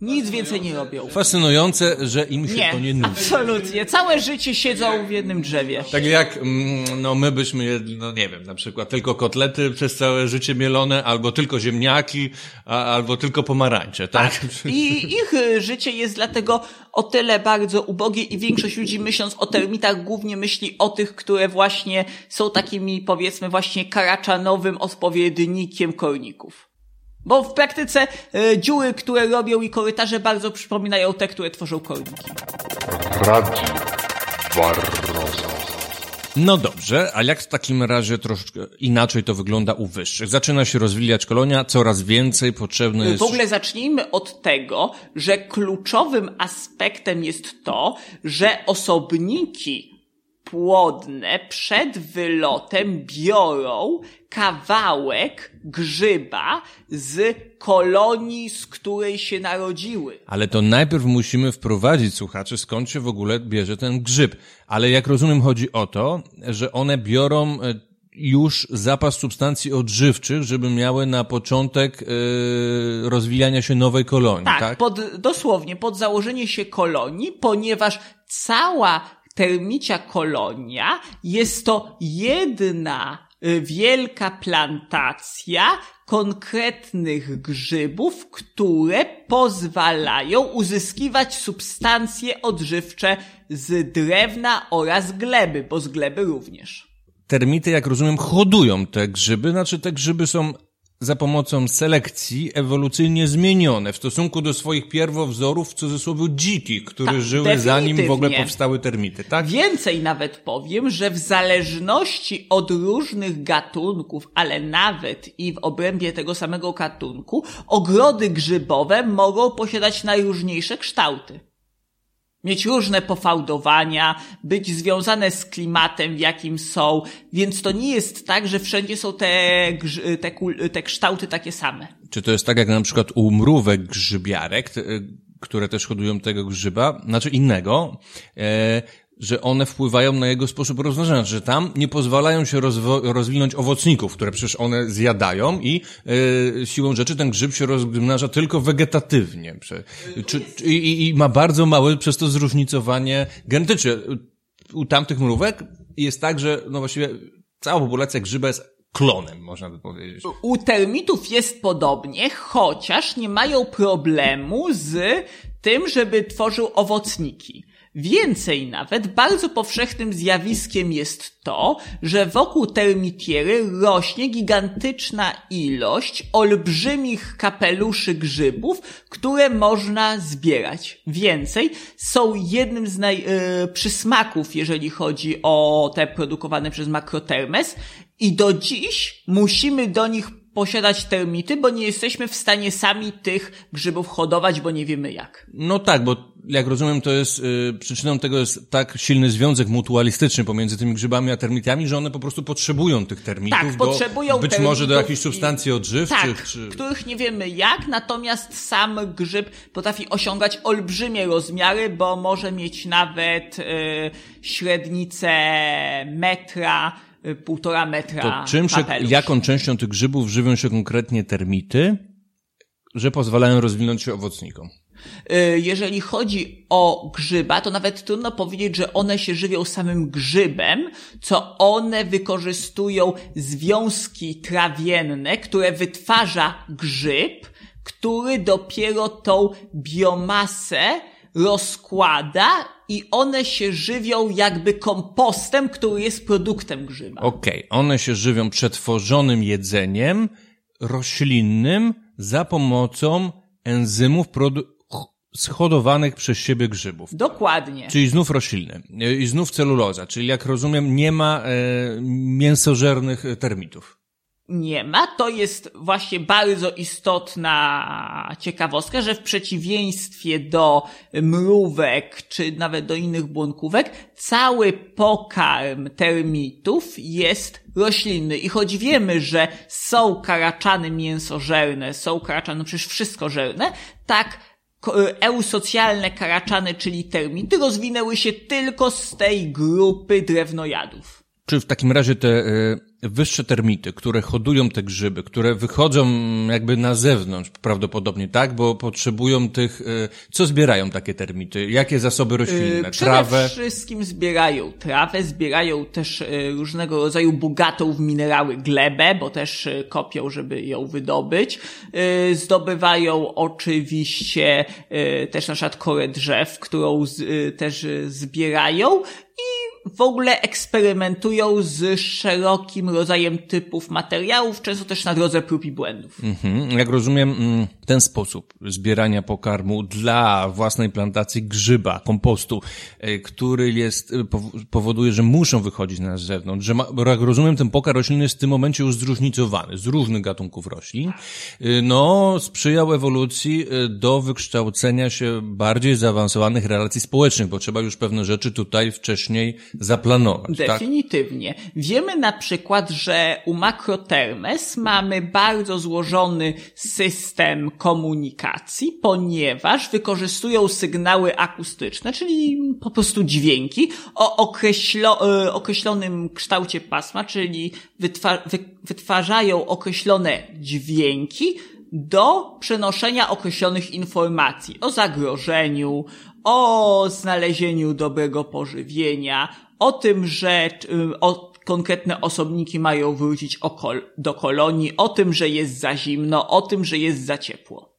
nic więcej nie robią. Fascynujące, że im się Nie, to nie nudzi. absolutnie. Całe życie siedzą w jednym drzewie. Tak jak, mm, no my byśmy jedli, no nie wiem, na przykład tylko kotlety przez całe życie mielone, albo tylko ziemniaki, a, albo tylko pomarańcze, tak? I ich y, życie jest dlatego o tyle bardzo ubogie i większość ludzi myśląc o termitach głównie myśli o tych, które właśnie są takimi powiedzmy właśnie karaczanowym odpowiednikiem korników. Bo w praktyce y, dziury, które robią i korytarze bardzo przypominają te, które tworzą korniki. Radio Barroso. No dobrze, a jak w takim razie troszeczkę inaczej to wygląda u wyższych? Zaczyna się rozwijać kolonia, coraz więcej potrzebne jest... W ogóle zacznijmy od tego, że kluczowym aspektem jest to, że osobniki płodne przed wylotem biorą kawałek grzyba z kolonii, z której się narodziły. Ale to najpierw musimy wprowadzić słuchaczy, skąd się w ogóle bierze ten grzyb. Ale jak rozumiem, chodzi o to, że one biorą e, już zapas substancji odżywczych, żeby miały na początek e, rozwijania się nowej kolonii, tak? Tak, pod, dosłownie pod założenie się kolonii, ponieważ cała termicia kolonia jest to jedna y, wielka plantacja konkretnych grzybów, które pozwalają uzyskiwać substancje odżywcze z drewna oraz gleby, bo z gleby również. Termity, jak rozumiem, hodują te grzyby, znaczy te grzyby są za pomocą selekcji ewolucyjnie zmienione w stosunku do swoich pierwowzorów, w cudzysłowie dzikich, które Tak, żyły zanim w ogóle powstały termity, tak? Więcej nawet powiem, że w zależności od różnych gatunków, ale nawet i w obrębie tego samego gatunku, ogrody grzybowe mogą posiadać najróżniejsze kształty. Mieć różne pofałdowania, być związane z klimatem, w jakim są, więc to nie jest tak, że wszędzie są te, te, te kształty takie same. Czy to jest tak jak na przykład u mrówek grzybiarek, które też hodują tego grzyba, znaczy innego, e, że one wpływają na jego sposób rozmnażania, że tam nie pozwalają się rozwinąć owocników, które przecież one zjadają i e, siłą rzeczy ten grzyb się rozmnaża tylko wegetatywnie. Prze- czy, i, I ma bardzo małe przez to zróżnicowanie genetyczne. U tamtych mrówek jest tak, że no właściwie cała populacja grzyba jest klonem, można by powiedzieć. U termitów jest podobnie, chociaż nie mają problemu z tym, żeby tworzył owocniki. Więcej nawet, bardzo powszechnym zjawiskiem jest to, że wokół termitiery rośnie gigantyczna ilość olbrzymich kapeluszy grzybów, które można zbierać. Więcej, są jednym z naj, e, przysmaków, jeżeli chodzi o te produkowane przez makrotermes i do dziś musimy do nich posiadać termity, bo nie jesteśmy w stanie sami tych grzybów hodować, bo nie wiemy jak. No tak, bo jak rozumiem, to jest y, przyczyną tego jest tak silny związek mutualistyczny pomiędzy tymi grzybami a termitami, że one po prostu potrzebują tych termitów. Tak, do, potrzebują Być może do termitów jakichś substancji odżywczych. Tak, czy... których nie wiemy jak, natomiast sam grzyb potrafi osiągać olbrzymie rozmiary, bo może mieć nawet y, średnicę metra, półtora metra To czym się, jaką częścią tych grzybów żywią się konkretnie termity, że pozwalają rozwinąć się owocnikom? Y, Jeżeli chodzi o grzyba, to nawet trudno powiedzieć, że one się żywią samym grzybem, co one wykorzystują związki trawienne, które wytwarza grzyb, który dopiero tą biomasę rozkłada i one się żywią jakby kompostem, który jest produktem grzyba. Okej, one się żywią przetworzonym jedzeniem roślinnym za pomocą enzymów produ- ch- schodowanych przez siebie grzybów. Dokładnie. Czyli znów rośliny. E, I znów celuloza. Czyli jak rozumiem, nie ma e, mięsożernych termitów. Nie ma. To jest właśnie bardzo istotna ciekawostka, że w przeciwieństwie do mrówek, czy nawet do innych błonkówek, cały pokarm termitów jest roślinny. I choć wiemy, że są karaczany mięsożerne, są karaczany, no przecież wszystko żerne, tak ko- eusocjalne karaczany, czyli termity, rozwinęły się tylko z tej grupy drewnojadów. Czy w takim razie te e, wyższe termity, które hodują te grzyby, które wychodzą jakby na zewnątrz prawdopodobnie, tak? Bo potrzebują tych... e, Co zbierają takie termity? Jakie zasoby roślinne? Yy, Przede Trawę? wszystkim zbierają trawę, zbierają też różnego rodzaju bogatą w minerały glebę, bo też kopią, żeby ją wydobyć. Zdobywają oczywiście też na przykład korę drzew, którą z, też zbierają i w ogóle eksperymentują z szerokim rodzajem typów materiałów, często też na drodze prób i błędów. Mhm. Jak rozumiem, mm, ten sposób zbierania pokarmu dla własnej plantacji grzyba, kompostu, e, który jest, e, pow- powoduje, że muszą wychodzić na zewnątrz, że ma, jak rozumiem, ten pokar roślinny jest w tym momencie już zróżnicowany z różnych gatunków roślin, e, no, sprzyjał ewolucji do wykształcenia się bardziej zaawansowanych relacji społecznych, bo trzeba już pewne rzeczy tutaj wcześniej zaplanować, tak? Definitywnie. Wiemy na przykład, że u Macrotermes mamy bardzo złożony system komunikacji, ponieważ wykorzystują sygnały akustyczne, czyli po prostu dźwięki o określo, e, określonym kształcie pasma, czyli wytwa, wy, wytwarzają określone dźwięki do przenoszenia określonych informacji o zagrożeniu, o znalezieniu dobrego pożywienia, o tym, że y, o, konkretne osobniki mają wrócić do kolonii, o tym, że jest za zimno, o tym, że jest za ciepło.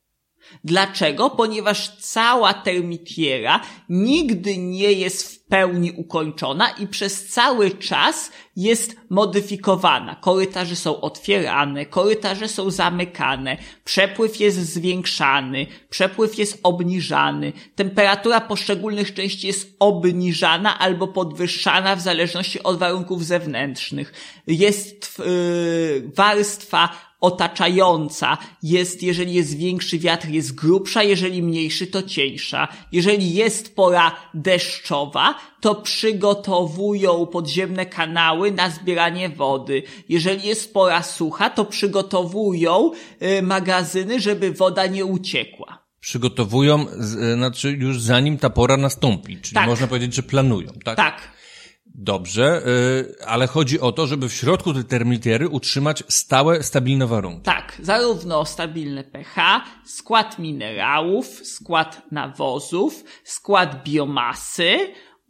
Dlaczego? Ponieważ cała termitiera nigdy nie jest w pełni ukończona i przez cały czas jest modyfikowana. Korytarze są otwierane, korytarze są zamykane, przepływ jest zwiększany, przepływ jest obniżany, temperatura poszczególnych części jest obniżana albo podwyższana w zależności od warunków zewnętrznych. Jest yy, warstwa otaczająca jest, jeżeli jest większy wiatr, jest grubsza, jeżeli mniejszy, to cieńsza. Jeżeli jest pora deszczowa, to przygotowują podziemne kanały na zbieranie wody. Jeżeli jest pora sucha, to przygotowują y, magazyny, żeby woda nie uciekła. Przygotowują, e, znaczy już zanim ta pora nastąpi, czyli Tak. można powiedzieć, że planują, tak? Tak. Dobrze, y, ale chodzi o to, żeby w środku tej termitiery utrzymać stałe, stabilne warunki. Tak, zarówno stabilne pH, skład minerałów, skład nawozów, skład biomasy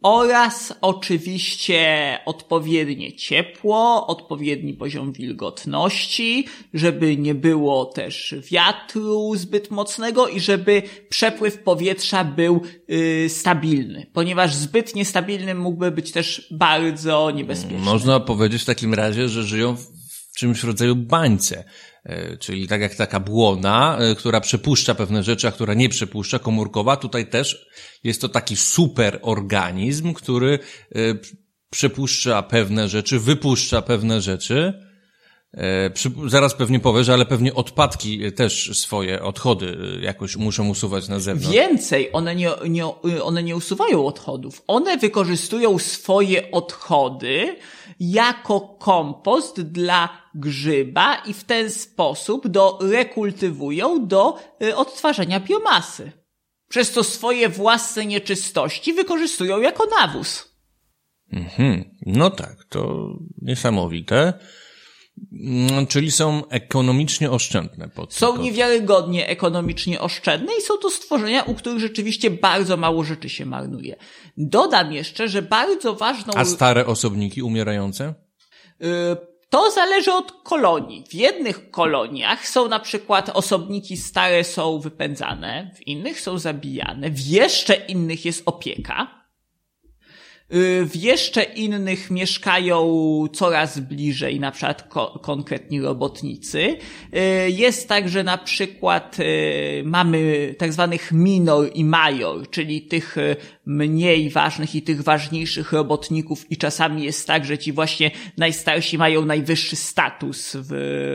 oraz oczywiście odpowiednie ciepło, odpowiedni poziom wilgotności, żeby nie było też wiatru zbyt mocnego i żeby przepływ powietrza był yy, stabilny, ponieważ zbyt niestabilny mógłby być też bardzo niebezpieczny. Można powiedzieć w takim razie, że żyją w czymś rodzaju bańce. E, Czyli tak jak taka błona, e, która przepuszcza pewne rzeczy, a która nie przepuszcza, komórkowa, tutaj też jest to taki super organizm, który e, przepuszcza pewne rzeczy, wypuszcza pewne rzeczy. E, Przy, zaraz pewnie powiesz, ale pewnie odpadki e, też swoje, odchody e, jakoś muszą usuwać na zewnątrz. Więcej, one nie, nie, one nie usuwają odchodów. One wykorzystują swoje odchody jako kompost dla grzyba i w ten sposób do, rekultywują do odtwarzania biomasy. Przez to swoje własne nieczystości wykorzystują jako nawóz. Mhm. No tak, to niesamowite. Mm, Czyli są ekonomicznie oszczędne. Pod Są niewiarygodnie ekonomicznie oszczędne i są to stworzenia, u których rzeczywiście bardzo mało rzeczy się marnuje. Dodam jeszcze, że bardzo ważną... A stare osobniki umierające? Y, To zależy od kolonii. W jednych koloniach są na przykład osobniki stare są wypędzane, w innych są zabijane, w jeszcze innych jest opieka. Y, W jeszcze innych mieszkają coraz bliżej, na przykład ko- konkretni robotnicy. Y, Jest tak, że na przykład y, mamy tak zwanych minor i major, czyli tych mniej ważnych i tych ważniejszych robotników i czasami jest tak, że ci właśnie najstarsi mają najwyższy status w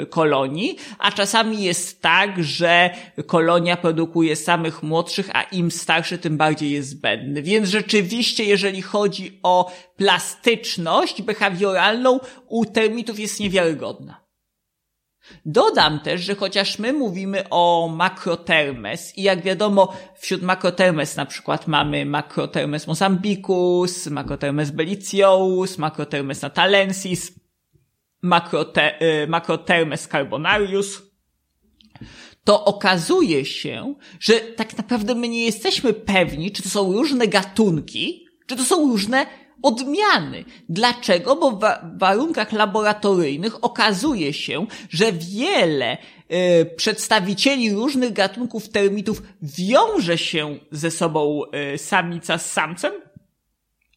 kolonii, a czasami jest tak, że kolonia produkuje samych młodszych, a im starszy, tym bardziej jest zbędny. Więc rzeczywiście, jeżeli chodzi o plastyczność behawioralną, u termitów jest niewiarygodna. Dodam też, że chociaż my mówimy o makrotermes i jak wiadomo wśród makrotermes na przykład mamy makrotermes mozambicus, makrotermes belliciosus, makrotermes natalensis, makrote, y, makrotermes carbonarius, to okazuje się, że tak naprawdę my nie jesteśmy pewni, czy to są różne gatunki, czy to są różne odmiany. Dlaczego? Bo w wa- warunkach laboratoryjnych okazuje się, że wiele e, przedstawicieli różnych gatunków termitów wiąże się ze sobą e, samica z samcem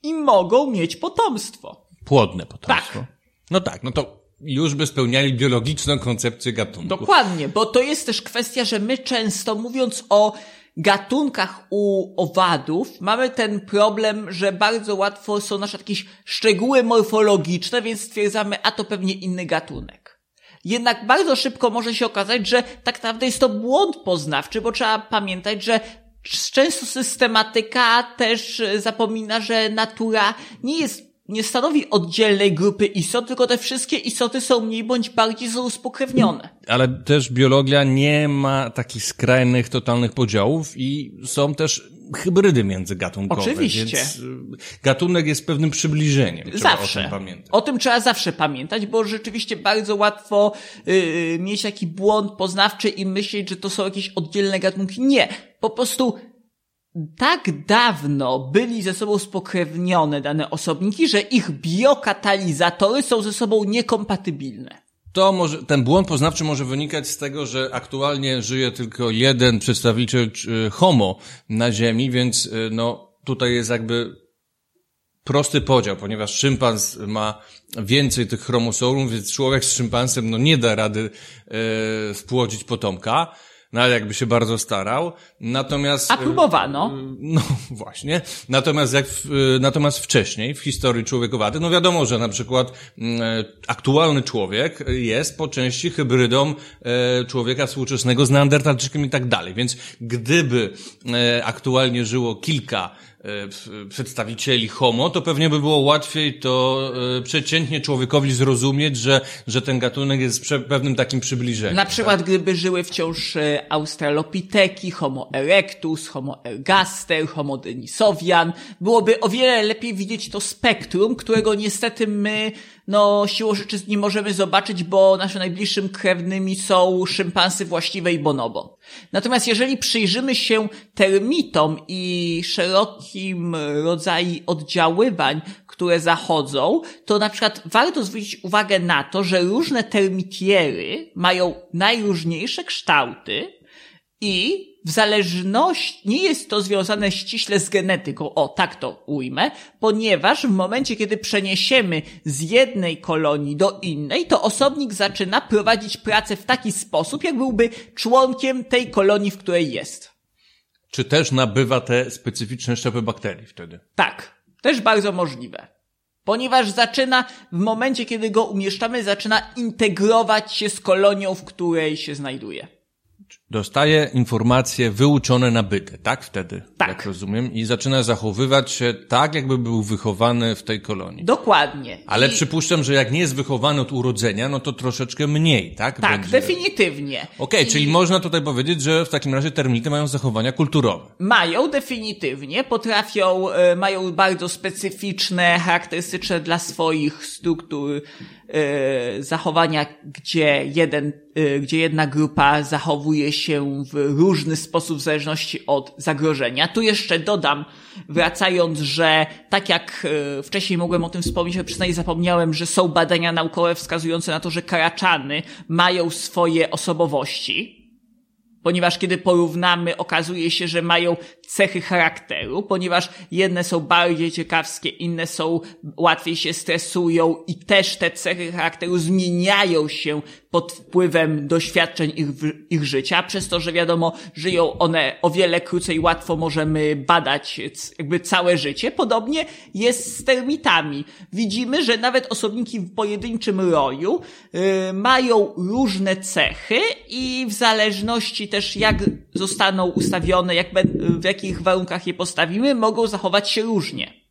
i mogą mieć potomstwo. Płodne potomstwo. Tak. No tak, no to już by spełniali biologiczną koncepcję gatunku. Dokładnie, bo to jest też kwestia, że my często mówiąc o gatunkach u owadów, mamy ten problem, że bardzo łatwo są nasze jakieś szczegóły morfologiczne, więc stwierdzamy, a to pewnie inny gatunek. Jednak bardzo szybko może się okazać, że tak naprawdę jest to błąd poznawczy, bo trzeba pamiętać, że często systematyka też zapomina, że natura nie jest nie stanowi oddzielnej grupy istot, tylko te wszystkie istoty są mniej bądź bardziej sobą spokrewnione. Ale też biologia nie ma takich skrajnych, totalnych podziałów i są też hybrydy międzygatunkowe. Oczywiście. Więc y, gatunek jest pewnym przybliżeniem. Zawsze. o tym pamiętać. O tym trzeba zawsze pamiętać, bo rzeczywiście bardzo łatwo yy, mieć taki błąd poznawczy i myśleć, że to są jakieś oddzielne gatunki. Nie. Po prostu tak dawno byli ze sobą spokrewnione dane osobniki, że ich biokatalizatory są ze sobą niekompatybilne. To może, ten błąd poznawczy może wynikać z tego, że aktualnie żyje tylko jeden przedstawiciel y, homo na Ziemi, więc y, no, tutaj jest jakby prosty podział, ponieważ szympans ma więcej tych chromosomów, więc człowiek z szympansem no nie da rady e, spłodzić potomka, no ale jakby się bardzo starał. Natomiast A próbowano. no [laughs] właśnie. Natomiast jak y, natomiast wcześniej w historii człowiekowaty, no wiadomo, że na przykład mm, e, aktualny człowiek jest po części hybrydą e, człowieka współczesnego z neandertalczykiem i tak dalej. Więc gdyby e, aktualnie żyło kilka przedstawicieli homo, to pewnie by było łatwiej to e, przeciętnie człowiekowi zrozumieć, że, że ten gatunek jest pewnym takim przybliżeniem. Na przykład, gdyby żyły wciąż e, australopiteki, homo erectus, homo ergaster, homo denisowian, byłoby o wiele lepiej widzieć to spektrum, którego niestety my, no, siłą rzeczy nie możemy zobaczyć, bo naszym najbliższym krewnymi są szympansy właściwe i bonobo. Natomiast jeżeli przyjrzymy się termitom i szerokim rodzaju oddziaływań, które zachodzą, to na przykład warto zwrócić uwagę na to, że różne termitiery mają najróżniejsze kształty i w zależności, nie jest to związane ściśle z genetyką, o tak to ujmę, ponieważ w momencie, kiedy przeniesiemy z jednej kolonii do innej, to osobnik zaczyna prowadzić pracę w taki sposób, jak byłby członkiem tej kolonii, w której jest. Czy też nabywa te specyficzne szczepy bakterii wtedy? Tak, też bardzo możliwe. Ponieważ zaczyna, w momencie, kiedy go umieszczamy, zaczyna integrować się z kolonią, w której się znajduje. Dostaje informacje wyuczone na byty, tak wtedy? Tak. Jak rozumiem. I zaczyna zachowywać się tak, jakby był wychowany w tej kolonii. Dokładnie. Ale I... przypuszczam, że jak nie jest wychowany od urodzenia, no to troszeczkę mniej, tak? Tak, Będzie... definitywnie. Okej, I czyli można tutaj powiedzieć, że w takim razie termity mają zachowania kulturowe. Mają definitywnie, potrafią, e, mają bardzo specyficzne, charakterystyczne dla swoich struktur zachowania, gdzie jeden, e, gdzie jedna grupa zachowuje się w różny sposób w zależności od zagrożenia. Tu jeszcze dodam, wracając, że tak jak e, wcześniej mogłem o tym wspomnieć, ale przynajmniej zapomniałem, że są badania naukowe wskazujące na to, że karaczany mają swoje osobowości ponieważ kiedy porównamy, okazuje się, że mają cechy charakteru, ponieważ jedne są bardziej ciekawskie, inne są łatwiej się stresują i też te cechy charakteru zmieniają się pod wpływem doświadczeń ich, ich życia, przez to, że wiadomo, żyją one o wiele krócej, łatwo możemy badać jakby całe życie. Podobnie jest z termitami. Widzimy, że nawet osobniki w pojedynczym roju yy, mają różne cechy i w zależności też jak zostaną ustawione, jak, w jakich warunkach je postawimy, mogą zachować się różnie.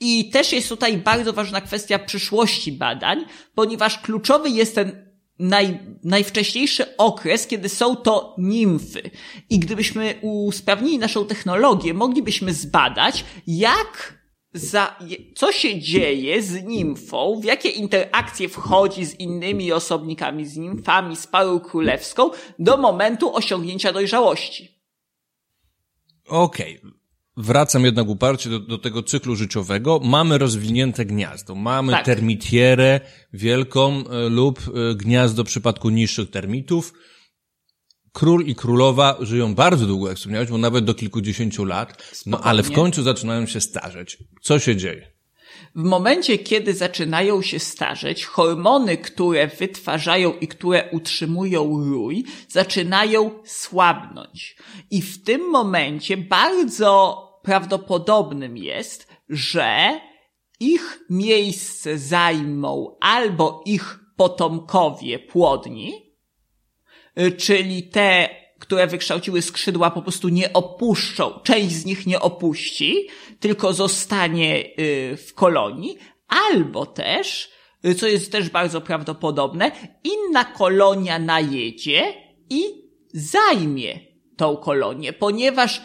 I też jest tutaj bardzo ważna kwestia przyszłości badań, ponieważ kluczowy jest ten naj, najwcześniejszy okres, kiedy są to nimfy. I gdybyśmy usprawnili naszą technologię, moglibyśmy zbadać, jak za, co się dzieje z nimfą, w jakie interakcje wchodzi z innymi osobnikami, z nimfami, z parą królewską do momentu osiągnięcia dojrzałości. Okej. Okay. Wracam jednak uparcie do, do tego cyklu życiowego. Mamy rozwinięte gniazdo. Mamy tak. termitierę wielką e, lub e, gniazdo w przypadku niższych termitów. Król i królowa żyją bardzo długo, jak wspomniałeś, bo nawet do kilkudziesięciu lat. No ale w końcu zaczynają się starzeć. Co się dzieje? W momencie, kiedy zaczynają się starzeć, hormony, które wytwarzają i które utrzymują rój, zaczynają słabnąć. I w tym momencie bardzo prawdopodobnym jest, że ich miejsce zajmą albo ich potomkowie płodni, czyli te, które wykształciły skrzydła, po prostu nie opuszczą, część z nich nie opuści, tylko zostanie y, w kolonii, albo też, y, co jest też bardzo prawdopodobne, inna kolonia najedzie i zajmie tą kolonię, ponieważ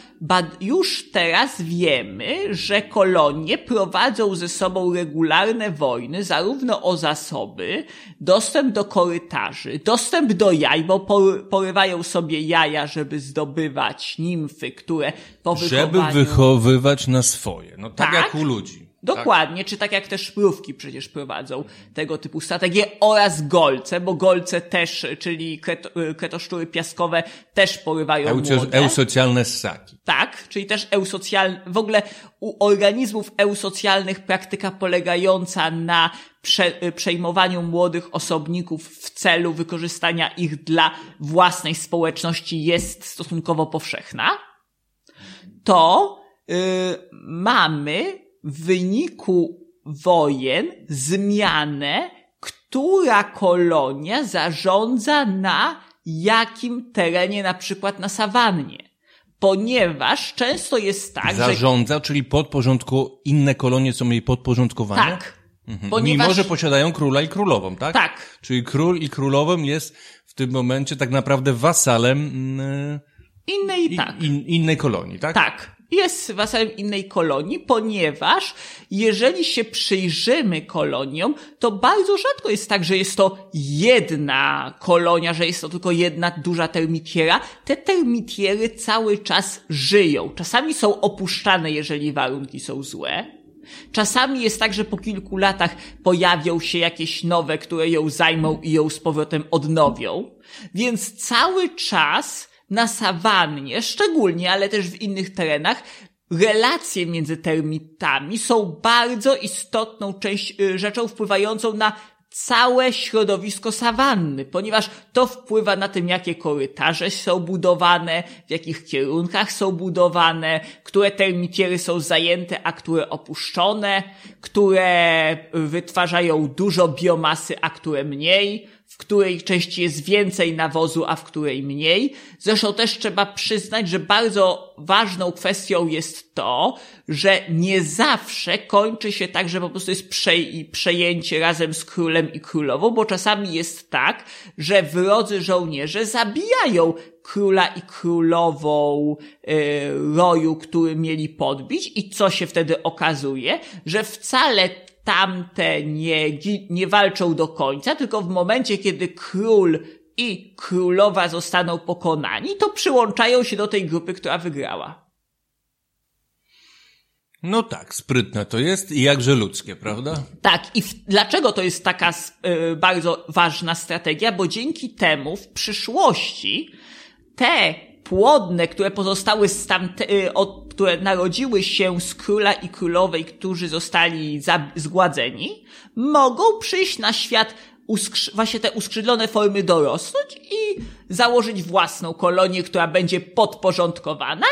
już teraz wiemy, że kolonie prowadzą ze sobą regularne wojny, zarówno o zasoby, dostęp do korytarzy, dostęp do jaj, bo porywają sobie jaja, żeby zdobywać nimfy, które po. Żeby wychowywać na swoje, no tak, tak jak u ludzi. Dokładnie, tak. czy tak jak też szprówki przecież prowadzą tego typu strategie oraz golce, bo golce też, czyli kreto, kretoszczury piaskowe też porywają Eucio, młode. Eusocjalne ssaki. Tak, czyli też eusocjalne, w ogóle u organizmów eusocjalnych praktyka polegająca na prze, przejmowaniu młodych osobników w celu wykorzystania ich dla własnej społeczności jest stosunkowo powszechna. To yy, mamy w wyniku wojen zmianę, która kolonia zarządza na jakim terenie, na przykład na sawannie. Ponieważ często jest tak, zarządza, że... Zarządza, czyli podporządku, inne kolonie są jej podporządkowane? Tak. Mhm. Ponieważ... Mimo, że posiadają króla i królową, tak? Tak. Czyli król i królową jest w tym momencie tak naprawdę wasalem... Yy, innej, tak. In, innej kolonii, tak? Tak jest wasalem innej kolonii, ponieważ jeżeli się przyjrzymy koloniom, to bardzo rzadko jest tak, że jest to jedna kolonia, że jest to tylko jedna duża termitiera. Te termitiery cały czas żyją. Czasami są opuszczane, jeżeli warunki są złe. Czasami jest tak, że po kilku latach pojawią się jakieś nowe, które ją zajmą i ją z powrotem odnowią. Więc cały czas na sawannie, szczególnie, ale też w innych terenach, relacje między termitami są bardzo istotną część, y, rzeczą wpływającą na całe środowisko sawanny, ponieważ to wpływa na tym, jakie korytarze są budowane, w jakich kierunkach są budowane, które termitiery są zajęte, a które opuszczone, które wytwarzają dużo biomasy, a które mniej, której części jest więcej nawozu, a w której mniej. Zresztą też trzeba przyznać, że bardzo ważną kwestią jest to, że nie zawsze kończy się tak, że po prostu jest przej przejęcie razem z królem i królową, bo czasami jest tak, że wrodzy żołnierze zabijają króla i królową y, roju, który mieli podbić i co się wtedy okazuje, że wcale tamte nie, nie walczą do końca, tylko w momencie, kiedy król i królowa zostaną pokonani, to przyłączają się do tej grupy, która wygrała. No tak, sprytne to jest i jakże ludzkie, prawda? Tak, i w, dlaczego to jest taka y, bardzo ważna strategia? Bo dzięki temu w przyszłości te płodne, które pozostały z tamte, y, od, które narodziły się z króla i królowej, którzy zostali zgładzeni, mogą przyjść na świat właśnie te uskrzydlone formy dorosnąć i założyć własną kolonię, która będzie podporządkowana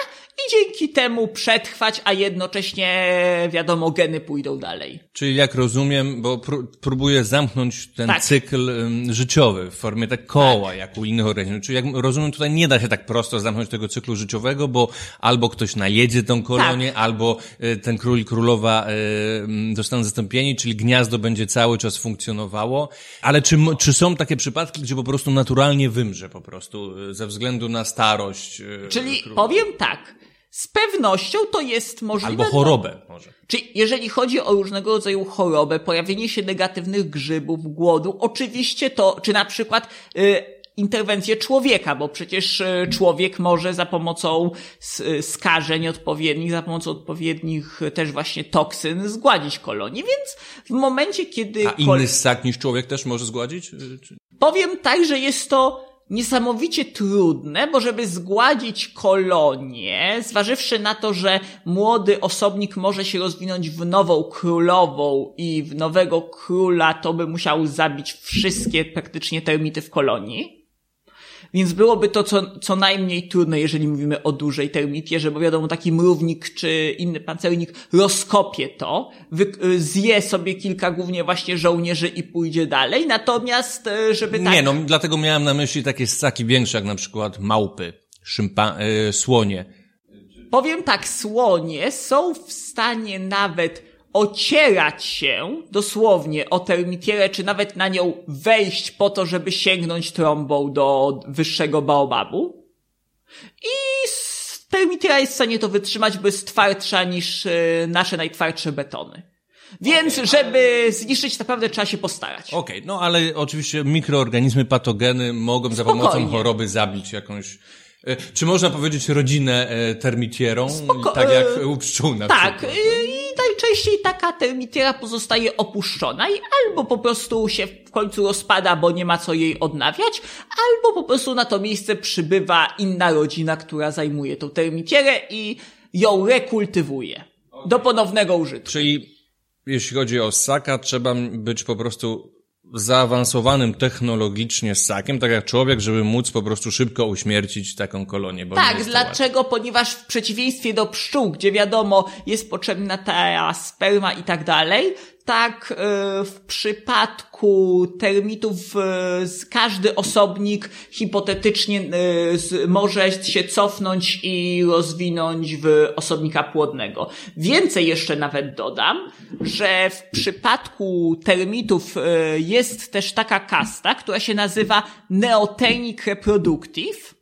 i dzięki temu przetrwać, a jednocześnie, wiadomo, geny pójdą dalej. Czyli jak rozumiem, bo pró próbuję zamknąć ten tak. cykl um, życiowy w formie tak koła, tak. jak u innych organizmów. Czyli jak rozumiem, tutaj nie da się tak prosto zamknąć tego cyklu życiowego, bo albo ktoś najedzie tą kolonię, tak. albo y, ten król i królowa y, zostaną zastąpieni, czyli gniazdo będzie cały czas funkcjonowało. Ale czy, czy są takie przypadki, gdzie po prostu naturalnie wymrze po prostu y, ze względu na starość? Czyli królowa? powiem tak. Z pewnością to jest możliwe. Albo chorobę może. Czyli jeżeli chodzi o różnego rodzaju chorobę, pojawienie się negatywnych grzybów, głodu, oczywiście to, czy na przykład y, interwencję człowieka, bo przecież y, człowiek może za pomocą y, skażeń odpowiednich, za pomocą odpowiednich y, też właśnie toksyn zgładzić kolonię, więc w momencie, kiedy... A inny ssak niż człowiek też może zgładzić? Powiem tak, że jest to niesamowicie trudne, bo żeby zgładzić kolonię, zważywszy na to, że młody osobnik może się rozwinąć w nową królową i w nowego króla, to by musiał zabić wszystkie praktycznie termity w kolonii. Więc byłoby to co, co najmniej trudne, jeżeli mówimy o dużej termitierze, bo wiadomo, taki mrównik czy inny pancernik rozkopie to, wy, zje sobie kilka głównie właśnie żołnierzy i pójdzie dalej, natomiast e, żeby tak... Nie, no dlatego miałem na myśli takie ssaki większe, jak na przykład małpy, szympa, yy, słonie. Powiem tak, słonie są w stanie nawet ocierać się dosłownie o termitierę, czy nawet na nią wejść po to, żeby sięgnąć trąbą do wyższego baobabu. I termitiera jest w stanie to wytrzymać, bo jest twardsza niż e, nasze najtwardsze betony. Więc, okay, żeby ale... zniszczyć, naprawdę trzeba się postarać. Okej, okay, no ale oczywiście mikroorganizmy, patogeny mogą za pomocą choroby zabić jakąś e, czy można powiedzieć rodzinę e, termitierą, Spoko tak jak u pszczół na tak, przykład? Tak, najczęściej taka termitiera pozostaje opuszczona i albo po prostu się w końcu rozpada, bo nie ma co jej odnawiać, albo po prostu na to miejsce przybywa inna rodzina, która zajmuje tą termitierę i ją rekultywuje do ponownego użytku. Czyli jeśli chodzi o ssaka, trzeba być po prostu zaawansowanym technologicznie ssakiem, tak jak człowiek, żeby móc po prostu szybko uśmiercić taką kolonię. Tak, dlaczego? Ponieważ w przeciwieństwie do pszczół, gdzie wiadomo, jest potrzebna ta sperma i tak dalej, tak e, w przypadku termitów każdy osobnik hipotetycznie e, może się cofnąć i rozwinąć w osobnika płodnego. Więcej jeszcze nawet dodam, że w przypadku termitów e, jest też taka kasta, która się nazywa Neotenic Reproductive,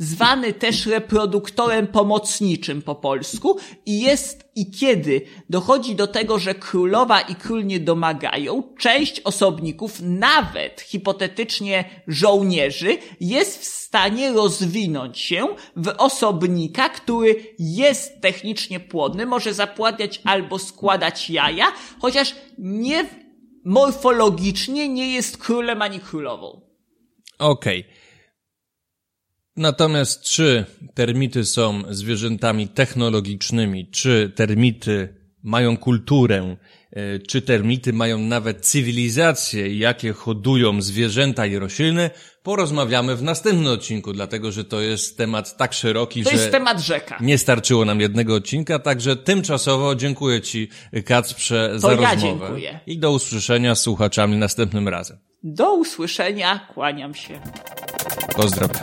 zwany też reproduktorem pomocniczym po polsku i jest i kiedy dochodzi do tego, że królowa i król nie domagają, część osobników, nawet hipotetycznie żołnierzy, jest w stanie rozwinąć się w osobnika, który jest technicznie płodny, może zapładać albo składać jaja, chociaż nie morfologicznie nie jest królem ani królową. Okej. Okay. Natomiast czy termity są zwierzętami technologicznymi, czy termity mają kulturę, e, czy termity mają nawet cywilizację, jakie hodują zwierzęta i rośliny, porozmawiamy w następnym odcinku, dlatego że to jest temat tak szeroki, to że jest temat rzeka. nie starczyło nam jednego odcinka, także tymczasowo dziękuję Ci Kacprze to za ja rozmowę. Dziękuję. I do usłyszenia z słuchaczami następnym razem. Do usłyszenia, kłaniam się. Pozdrawiam.